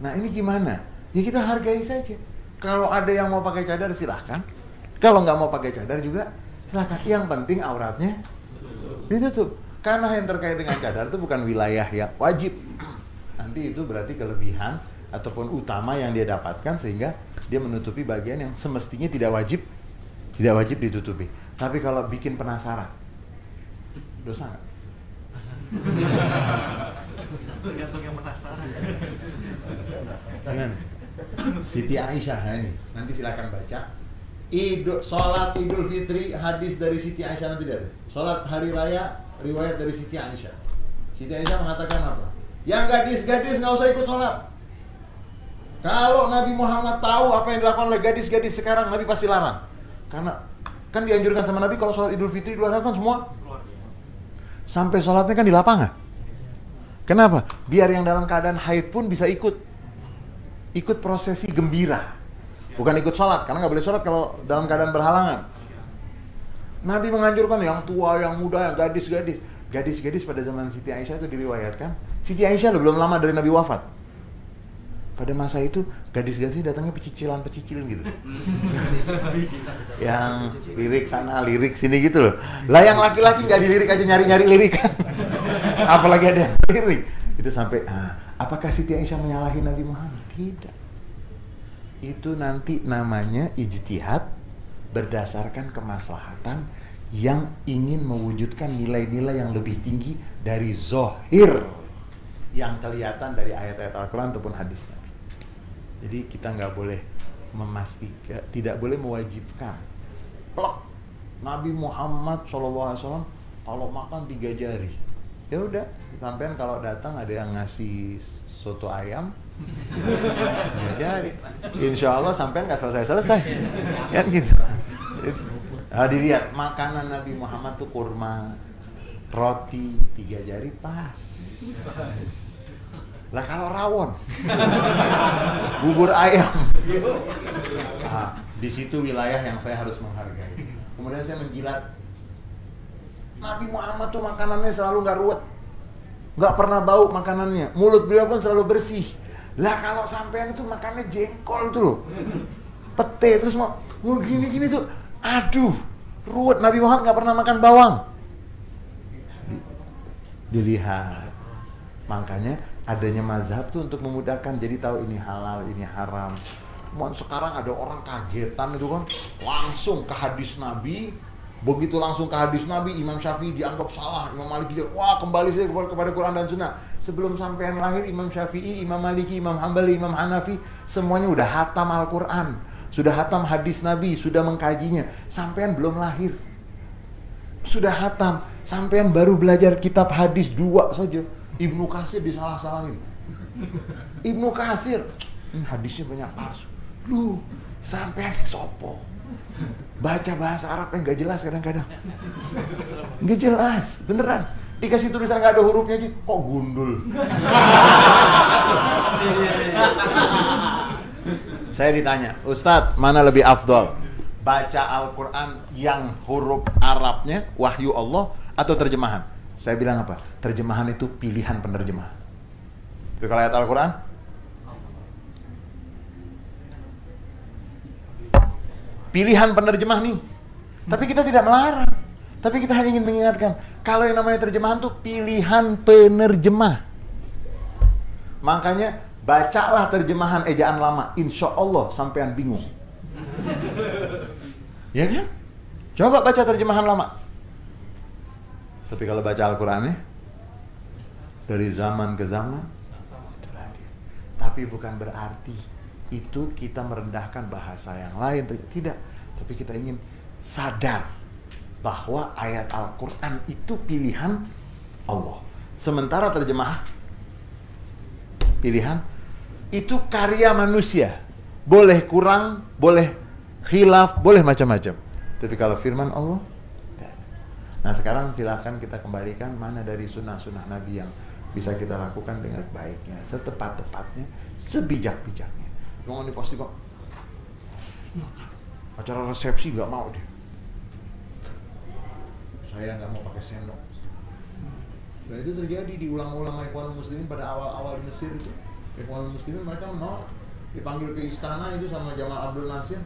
Nah, ini gimana? Ya kita hargai saja. Kalau ada yang mau pakai cadar silahkan. Kalau nggak mau pakai cadar juga silahkan. Yang penting auratnya ditutup. Karena yang terkait dengan cadar itu bukan wilayah yang wajib. Nanti itu berarti kelebihan ataupun utama yang dia dapatkan sehingga dia menutupi bagian yang semestinya tidak wajib tidak wajib ditutupi. Tapi kalau bikin penasaran, dosa nggak? Tergantung yang penasaran. Jangan. Siti Aisyah ya ini. Nanti silakan baca. Idul salat Idul Fitri hadis dari Siti Aisyah nanti lihat. Salat hari raya riwayat dari Siti Aisyah. Siti Aisyah mengatakan apa? Yang gadis-gadis nggak usah ikut sholat. Kalau Nabi Muhammad tahu apa yang dilakukan oleh gadis-gadis sekarang, Nabi pasti larang. Karena kan dianjurkan sama Nabi kalau sholat Idul Fitri luar kan semua sampai sholatnya kan di lapangan. Kenapa? Biar yang dalam keadaan haid pun bisa ikut ikut prosesi gembira. Bukan ikut sholat, karena nggak boleh sholat kalau dalam keadaan berhalangan. Nabi menganjurkan yang tua, yang muda, yang gadis-gadis. Gadis-gadis pada zaman Siti Aisyah itu diriwayatkan. Siti Aisyah loh, belum lama dari Nabi wafat. Pada masa itu gadis-gadis datangnya pecicilan-pecicilan gitu. yang lirik sana, lirik sini gitu loh. Lah yang laki-laki nggak dilirik aja nyari-nyari lirik. Apalagi ada lirik. Itu sampai ah, apakah Siti Aisyah menyalahi Nabi Muhammad? Tidak. Itu nanti namanya ijtihad berdasarkan kemaslahatan yang ingin mewujudkan nilai-nilai yang lebih tinggi dari zohir yang kelihatan dari ayat-ayat Al-Quran ataupun hadis Nabi. Jadi kita nggak boleh memastikan, tidak boleh mewajibkan. Plok, Nabi Muhammad SAW kalau makan tiga jari, ya udah. Sampean kalau datang ada yang ngasih soto ayam, jari. Insya Allah sampean nggak selesai-selesai, kan gitu. Nah, dilihat makanan Nabi Muhammad tuh kurma, roti tiga jari pas. Lah kalau rawon, bubur ayam. Nah, di situ wilayah yang saya harus menghargai. Kemudian saya menjilat. Nabi Muhammad tuh makanannya selalu nggak ruwet, nggak pernah bau makanannya. Mulut beliau pun selalu bersih. Lah kalau sampean itu makannya jengkol itu loh, pete terus mau, gini-gini tuh, aduh, ruwet. Nabi Muhammad nggak pernah makan bawang. Di- dilihat, makanya adanya mazhab tuh untuk memudahkan jadi tahu ini halal ini haram Cuman sekarang ada orang kagetan itu kan langsung ke hadis Nabi begitu langsung ke hadis Nabi Imam Syafi'i dianggap salah Imam Maliki dia wah kembali saya kepada, Quran dan Sunnah. Sebelum sampean lahir Imam Syafi'i Imam Maliki Imam Hambali Imam Hanafi semuanya udah hatam Al-Quran sudah hatam hadis Nabi sudah mengkajinya. Sampean belum lahir. Sudah hatam. Sampean baru belajar kitab hadis dua saja. Ibnu Kasir disalah-salahin. Ibnu Kasir "Hmm, hadisnya banyak palsu. Lu sampean sopo baca bahasa Arab yang gak jelas kadang-kadang. Nggak jelas beneran. Dikasih tulisan nggak ada hurufnya aja kok gundul? Saya ditanya Ustadz mana lebih afdol? Baca Al-Quran yang huruf Arabnya wahyu Allah atau terjemahan? Saya bilang apa? Terjemahan itu pilihan penerjemah. Tapi kalau ayat Al-Quran pilihan penerjemah nih. Tapi kita tidak melarang. Tapi kita hanya ingin mengingatkan, kalau yang namanya terjemahan tuh pilihan penerjemah. Makanya bacalah terjemahan ejaan lama, insya Allah sampean bingung. ya kan? Coba baca terjemahan lama. Tapi kalau baca Al-Qurannya dari zaman ke zaman. Tapi bukan berarti itu kita merendahkan bahasa yang lain. Tidak. Tapi kita ingin sadar bahwa ayat Al-Qur'an itu pilihan Allah. Sementara terjemah pilihan itu karya manusia. Boleh kurang boleh khilaf boleh macam-macam. Tapi kalau firman Allah nah sekarang silahkan kita kembalikan mana dari sunnah-sunnah Nabi yang bisa kita lakukan dengan baiknya setepat-tepatnya sebijak-bijaknya Jangan ini pasti kok acara resepsi nggak mau dia. Saya nggak mau pakai sendok. Dan itu terjadi di ulama-ulama Ikhwanul Muslimin pada awal-awal di Mesir itu. Ikhwanul Muslimin mereka menolak. Dipanggil ke istana itu sama Jamal Abdul Nasir.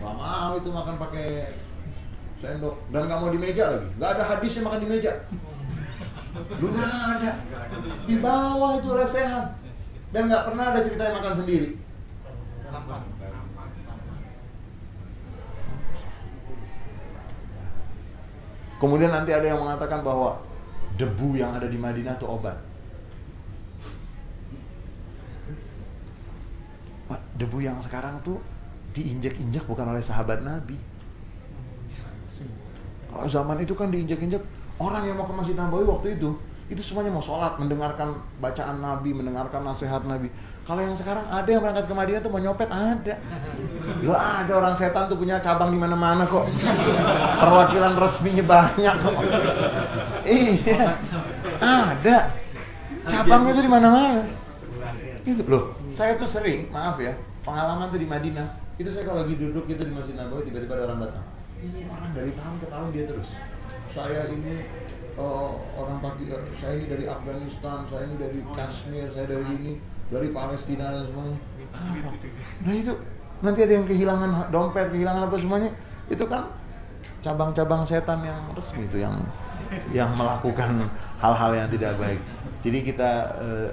Nggak mau itu makan pakai sendok dan nggak mau di meja lagi. Nggak ada hadisnya makan di meja. Lu nggak ada. Di bawah itu lesehan. Dan nggak pernah ada cerita yang makan sendiri. Kemudian nanti ada yang mengatakan bahwa debu yang ada di Madinah itu obat. Debu yang sekarang tuh diinjak-injak bukan oleh sahabat Nabi. Kalau zaman itu kan diinjak-injak orang yang mau ke Masjid Nabawi waktu itu itu semuanya mau sholat, mendengarkan bacaan Nabi, mendengarkan nasihat Nabi. Kalau yang sekarang ada yang berangkat ke Madinah tuh mau nyopet ada. Lo ada orang setan tuh punya cabang di mana-mana kok. Perwakilan resminya banyak kok. Iya, ada. Cabangnya tuh di mana-mana. Itu loh, saya tuh sering, maaf ya, pengalaman tuh di Madinah. Itu saya kalau lagi duduk gitu di Masjid Nabawi tiba-tiba ada orang datang. Ini orang dari tahun ke tahun dia terus. Saya ini eh, orang Paki, eh, saya ini dari Afghanistan, saya ini dari Kashmir, saya dari ini, dari Palestina dan semuanya. Apa? Nah itu nanti ada yang kehilangan dompet, kehilangan apa semuanya. Itu kan cabang-cabang setan yang resmi itu yang yang melakukan hal-hal yang tidak baik. Jadi kita eh,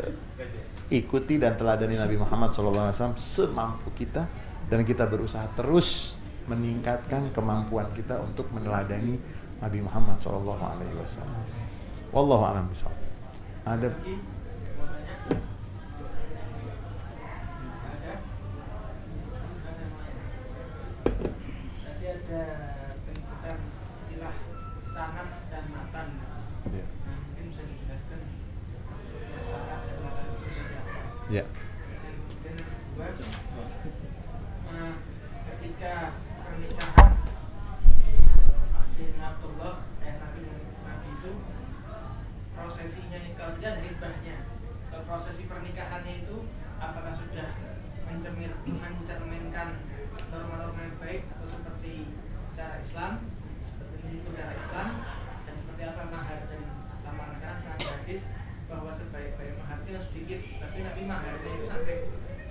ikuti dan teladani Nabi Muhammad SAW semampu kita dan kita berusaha terus meningkatkan kemampuan kita untuk meneladani Nabi Muhammad Wasallam. Wallahu a'lam bishawab. Ada Nanti ada penyebutan istilah sanad dan matan. ya. Nah, mungkin bisa dijelaskan maksudnya sanad dan matan itu seperti apa. ya. Dan kemudian yang kedua, eh, ketika pernikahan Sayyidina Abdullah eh Nabi Nabi itu prosesinya itu kalau tidak ada hibahnya Kalau prosesi pernikahannya itu apakah sudah mencemir mencerminkan norma-norma yang baik atau seperti cara Islam seperti itu cara Islam dan seperti apa mahar dan lamar karena dengan hadis bahwa sebaik-baik mahar itu yang sedikit tapi Nabi maharnya itu sampai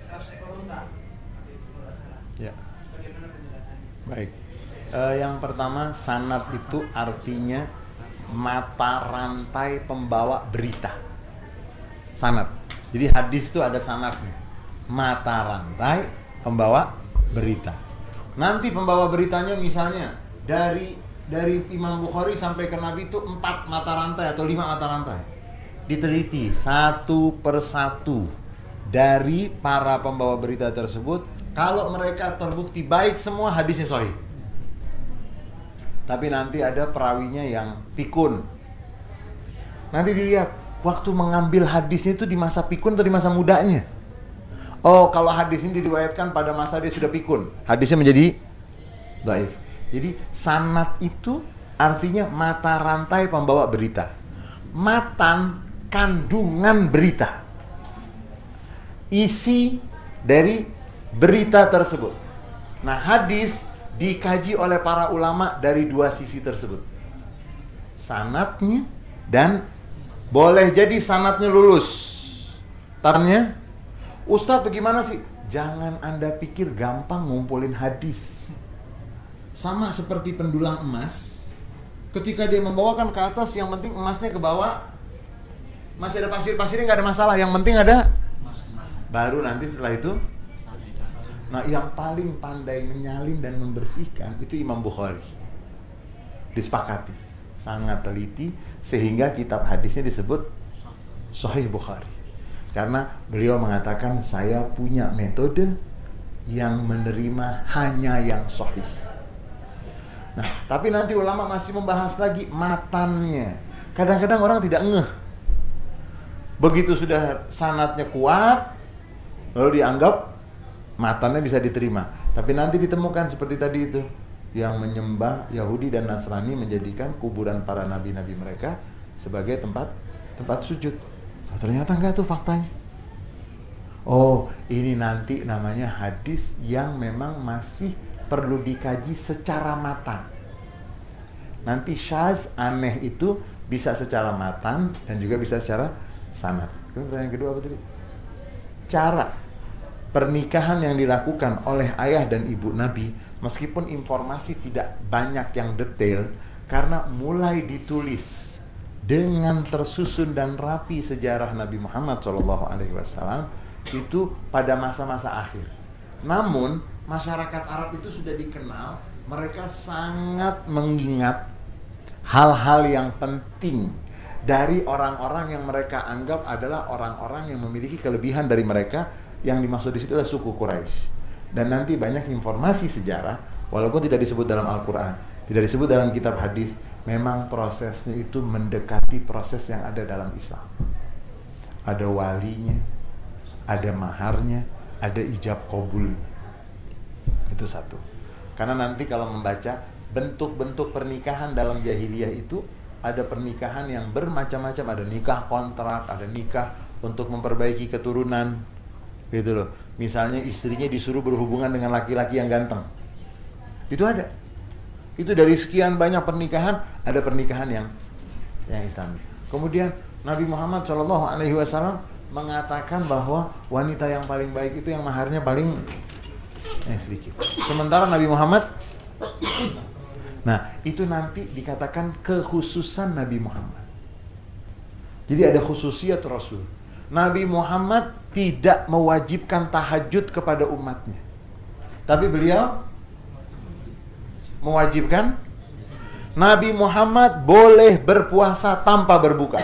100 ekor unta Seperti itu kalau nggak salah Ya. bagaimana penjelasannya Baik. Eh, yang pertama sanad itu artinya mata rantai pembawa berita. Sanad. Jadi hadis itu ada sanadnya. Mata rantai pembawa berita. Nanti pembawa beritanya misalnya dari dari Imam Bukhari sampai ke Nabi itu empat mata rantai atau lima mata rantai. Diteliti satu persatu dari para pembawa berita tersebut. Kalau mereka terbukti baik semua hadisnya sahih. Tapi nanti ada perawinya yang pikun. Nanti dilihat waktu mengambil hadisnya itu di masa pikun atau di masa mudanya. Oh, kalau hadis ini diriwayatkan pada masa dia sudah pikun, hadisnya menjadi daif. Jadi sanat itu artinya mata rantai pembawa berita. Matan kandungan berita. Isi dari berita tersebut. Nah, hadis dikaji oleh para ulama dari dua sisi tersebut. Sanatnya dan boleh jadi sanatnya lulus. Tarnya, Ustadz bagaimana sih? Jangan Anda pikir gampang ngumpulin hadis. Sama seperti pendulang emas, ketika dia membawakan ke atas, yang penting emasnya ke bawah, masih ada pasir-pasirnya nggak ada masalah. Yang penting ada, baru nanti setelah itu Nah, yang paling pandai menyalin dan membersihkan itu Imam Bukhari. Disepakati, sangat teliti sehingga kitab hadisnya disebut Sahih Bukhari. Karena beliau mengatakan saya punya metode yang menerima hanya yang sahih. Nah, tapi nanti ulama masih membahas lagi matannya. Kadang-kadang orang tidak ngeh. Begitu sudah sanatnya kuat, lalu dianggap matannya bisa diterima. Tapi nanti ditemukan seperti tadi itu yang menyembah Yahudi dan Nasrani menjadikan kuburan para nabi-nabi mereka sebagai tempat tempat sujud. Nah, ternyata enggak tuh faktanya. Oh, ini nanti namanya hadis yang memang masih perlu dikaji secara matang. Nanti syaz aneh itu bisa secara matang dan juga bisa secara sanad. Kemudian kedua apa tadi? Cara pernikahan yang dilakukan oleh ayah dan ibu Nabi meskipun informasi tidak banyak yang detail karena mulai ditulis dengan tersusun dan rapi sejarah Nabi Muhammad SAW itu pada masa-masa akhir. Namun masyarakat Arab itu sudah dikenal mereka sangat mengingat hal-hal yang penting dari orang-orang yang mereka anggap adalah orang-orang yang memiliki kelebihan dari mereka yang dimaksud di situ adalah suku Quraisy. Dan nanti banyak informasi sejarah walaupun tidak disebut dalam Al-Qur'an, tidak disebut dalam kitab hadis, memang prosesnya itu mendekati proses yang ada dalam Islam. Ada walinya, ada maharnya, ada ijab kabul. Itu satu. Karena nanti kalau membaca bentuk-bentuk pernikahan dalam jahiliyah itu ada pernikahan yang bermacam-macam, ada nikah kontrak, ada nikah untuk memperbaiki keturunan. Gitu loh. Misalnya istrinya disuruh berhubungan dengan laki-laki yang ganteng. Itu ada. Itu dari sekian banyak pernikahan ada pernikahan yang yang Islami. Kemudian Nabi Muhammad Shallallahu Alaihi Wasallam mengatakan bahwa wanita yang paling baik itu yang maharnya paling eh, sedikit. Sementara Nabi Muhammad, nah itu nanti dikatakan kekhususan Nabi Muhammad. Jadi ada khususiat Rasul. Nabi Muhammad tidak mewajibkan tahajud kepada umatnya. Tapi beliau mewajibkan Nabi Muhammad boleh berpuasa tanpa berbuka.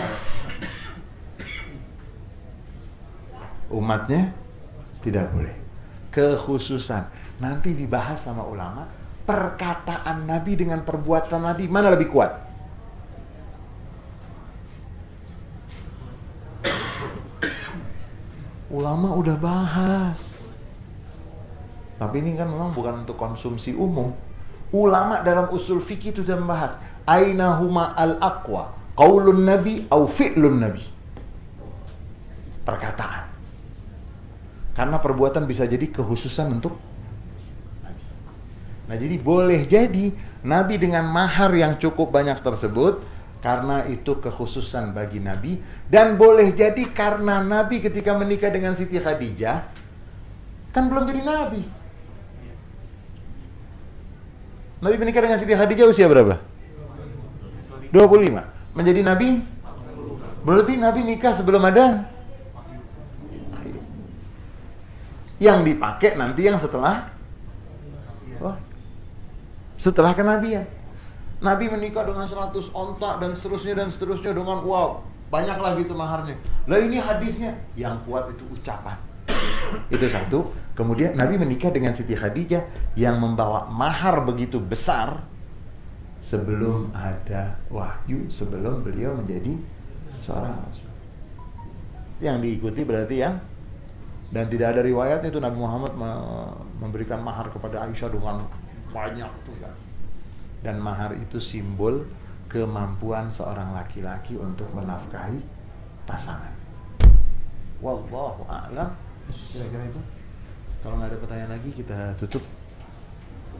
Umatnya tidak boleh. Kekhususan. Nanti dibahas sama ulama, perkataan Nabi dengan perbuatan Nabi mana lebih kuat? Ulama udah bahas. Tapi ini kan memang bukan untuk konsumsi umum. Ulama dalam usul fikih itu sudah membahas aina huma al aqwa qaulun nabi au fi'lun nabi. Perkataan. Karena perbuatan bisa jadi kekhususan untuk nabi. Nah, jadi boleh jadi nabi dengan mahar yang cukup banyak tersebut karena itu kekhususan bagi nabi dan boleh jadi karena nabi ketika menikah dengan Siti Khadijah kan belum jadi nabi. Nabi menikah dengan Siti Khadijah usia berapa? 25. Menjadi nabi? Berarti nabi nikah sebelum ada yang dipakai nanti yang setelah oh, setelah kenabian. Nabi menikah dengan 100 ontak dan seterusnya dan seterusnya dengan wow, banyaklah gitu maharnya. Lah ini hadisnya yang kuat itu ucapan. Itu satu. Kemudian Nabi menikah dengan Siti Khadijah yang membawa mahar begitu besar sebelum ada wahyu, sebelum beliau menjadi seorang rasul. Yang diikuti berarti yang dan tidak ada riwayat itu Nabi Muhammad memberikan mahar kepada Aisyah dengan banyak tuh ya. Dan mahar itu simbol kemampuan seorang laki-laki untuk menafkahi pasangan. Wallahu a'lam. Kira-kira itu. Kalau nggak ada pertanyaan lagi kita tutup.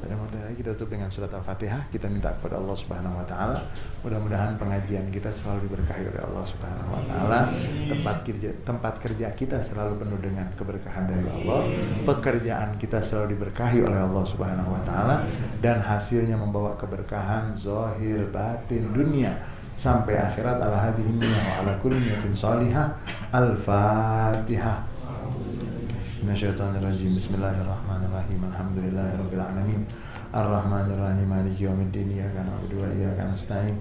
Pertanyaan lagi kita tutup dengan surat Al-Fatihah. Kita minta kepada Allah Subhanahu wa taala mudah-mudahan pengajian kita selalu diberkahi oleh Allah Subhanahu wa taala. Tempat kerja tempat kerja kita selalu penuh dengan keberkahan dari Allah. Pekerjaan kita selalu diberkahi oleh Allah Subhanahu wa taala dan hasilnya membawa keberkahan zahir batin dunia sampai akhirat ala hadhihi wa ala kulli salihah. Al-Fatihah. من الشيطان الرجيم. بسم الله الرحمن الرحيم. الحمد لله رب العالمين. الرحمن الرحيم. مالك يوم الدين. إياك نعبد وإياك نستعين.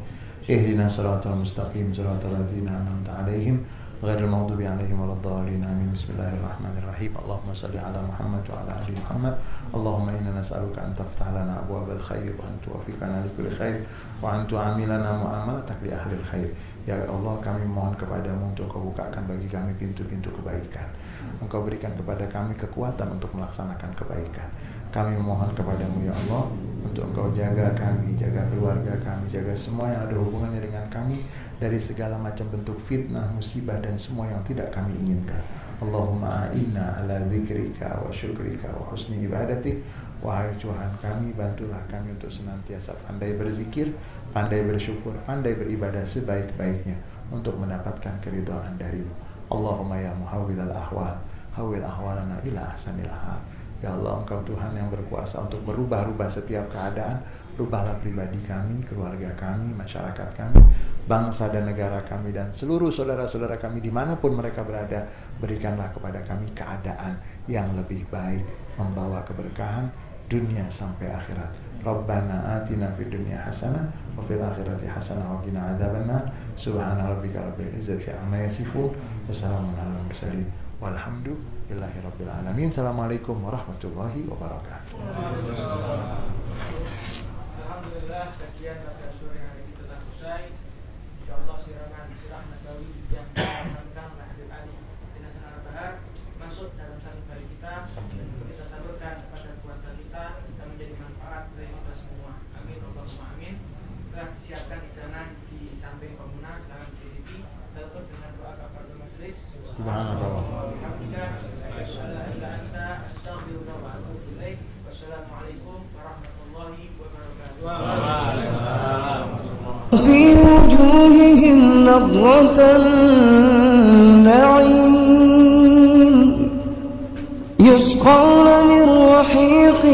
اهدنا الصراط المستقيم. صراط الذين أنعمت عليهم غير المغضوب عليهم ولا الضالين. آمين. بسم الله الرحمن الرحيم. اللهم صل على محمد وعلى آل محمد. اللهم إنا نسألك أن تفتح لنا أبواب الخير وأن توفقنا لكل خير وأن تعاملنا معاملتك لأهل الخير. Ya Allah kami mohon kepadamu untuk kau bukakan bagi kami pintu-pintu kebaikan. Engkau berikan kepada kami kekuatan untuk melaksanakan kebaikan. Kami memohon kepadamu ya Allah Untuk engkau jaga kami, jaga keluarga kami Jaga semua yang ada hubungannya dengan kami Dari segala macam bentuk fitnah, musibah dan semua yang tidak kami inginkan. Allahumma inna ala zikrika wa syukrika wa husni ibadatik. Wahai Tuhan kami, bantulah kami untuk senantiasa pandai berzikir, pandai bersyukur, pandai beribadah sebaik-baiknya untuk mendapatkan keridhaan darimu. Allahumma ya muhawwil al-ahwal, hawil ahwalana ila ahsanil hal. Ya Allah, Engkau Tuhan yang berkuasa untuk merubah-rubah setiap keadaan. Rubahlah pribadi kami, keluarga kami, masyarakat kami, bangsa dan negara kami, dan seluruh saudara-saudara kami di mana pun mereka berada. Berikanlah kepada kami keadaan yang lebih baik, membawa keberkahan, dunia sampai akhirat. Rabbana atina fid dunya hasanah wa fil akhirati hasanah wa qina adzabannar. Subhana rabbika rabbil izzati amma yasifun wa salamun alal mursalin. Walhamdulillahi rabbil alamin. Assalamualaikum warahmatullahi wabarakatuh. Alhamdulillah sekian pada sore hari ini telah usai. Insyaallah sirangan sirah Nabawi yang Habib Ali bin Hasan Al-Bahar masuk dalam satu hari kita dan kita salurkan kepada keluarga kita kita menjadi manfaat bagi kita semua. Amin Allahumma amin. Telah disiapkan hidangan di samping pemuna sekarang di TV. Kita tutup dengan doa kafaratul majelis. Subhanallah. وجوههم نضرة النعيم. يسقون من رحيق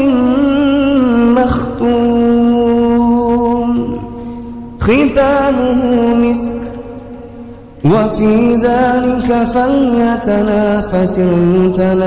مختوم. ختامه مسك. وفي ذلك فليتنافس المتنافسون.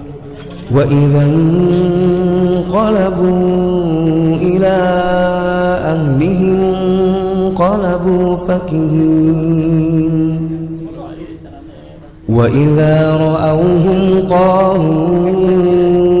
وإذا انقلبوا إلى أهلهم انقلبوا فكهين. وإذا رأوهم قالوا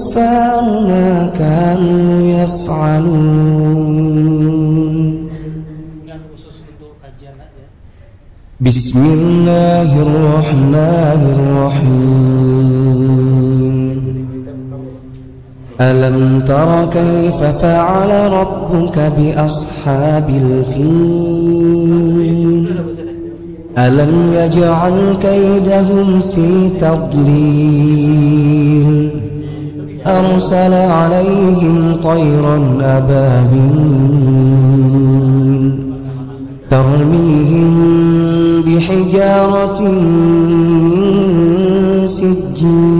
الكفار ما كانوا يفعلون. بسم الله الرحمن الرحيم. ألم تر كيف فعل ربك بأصحاب الفيل؟ ألم يجعل كيدهم في تضليل؟ أرسل عليهم طيرا أبابيل ترميهم بحجارة من سجيل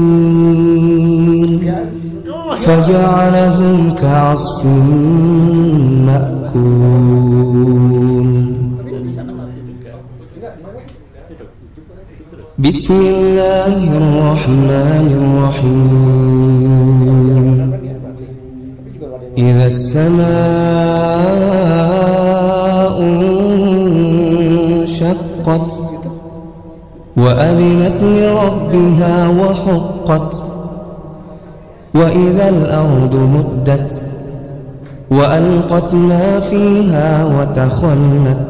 فجعلهم كعصف مأكول. بسم الله الرحمن الرحيم. إذا السماء انشقت وأذنت لربها وحقت وإذا الأرض مدت وألقت ما فيها وتخلت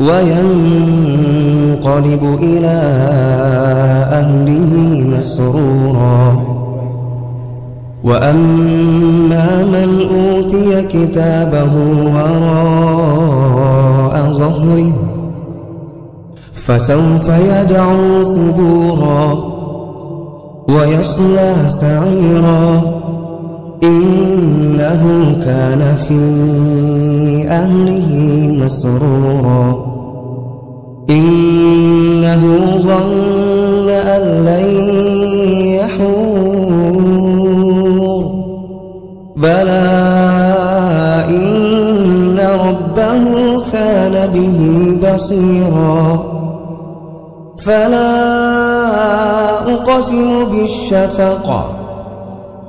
وينقلب إلى أهله مسرورا. وأما من أوتي كتابه وراء ظهره فسوف يدعو ثبورا ويصلى سعيرا. إنه كان في أهله مسرورا. إنه ظن أن لن يحور. بلى إن ربه كان به بصيرا. فلا أقسم بالشفق.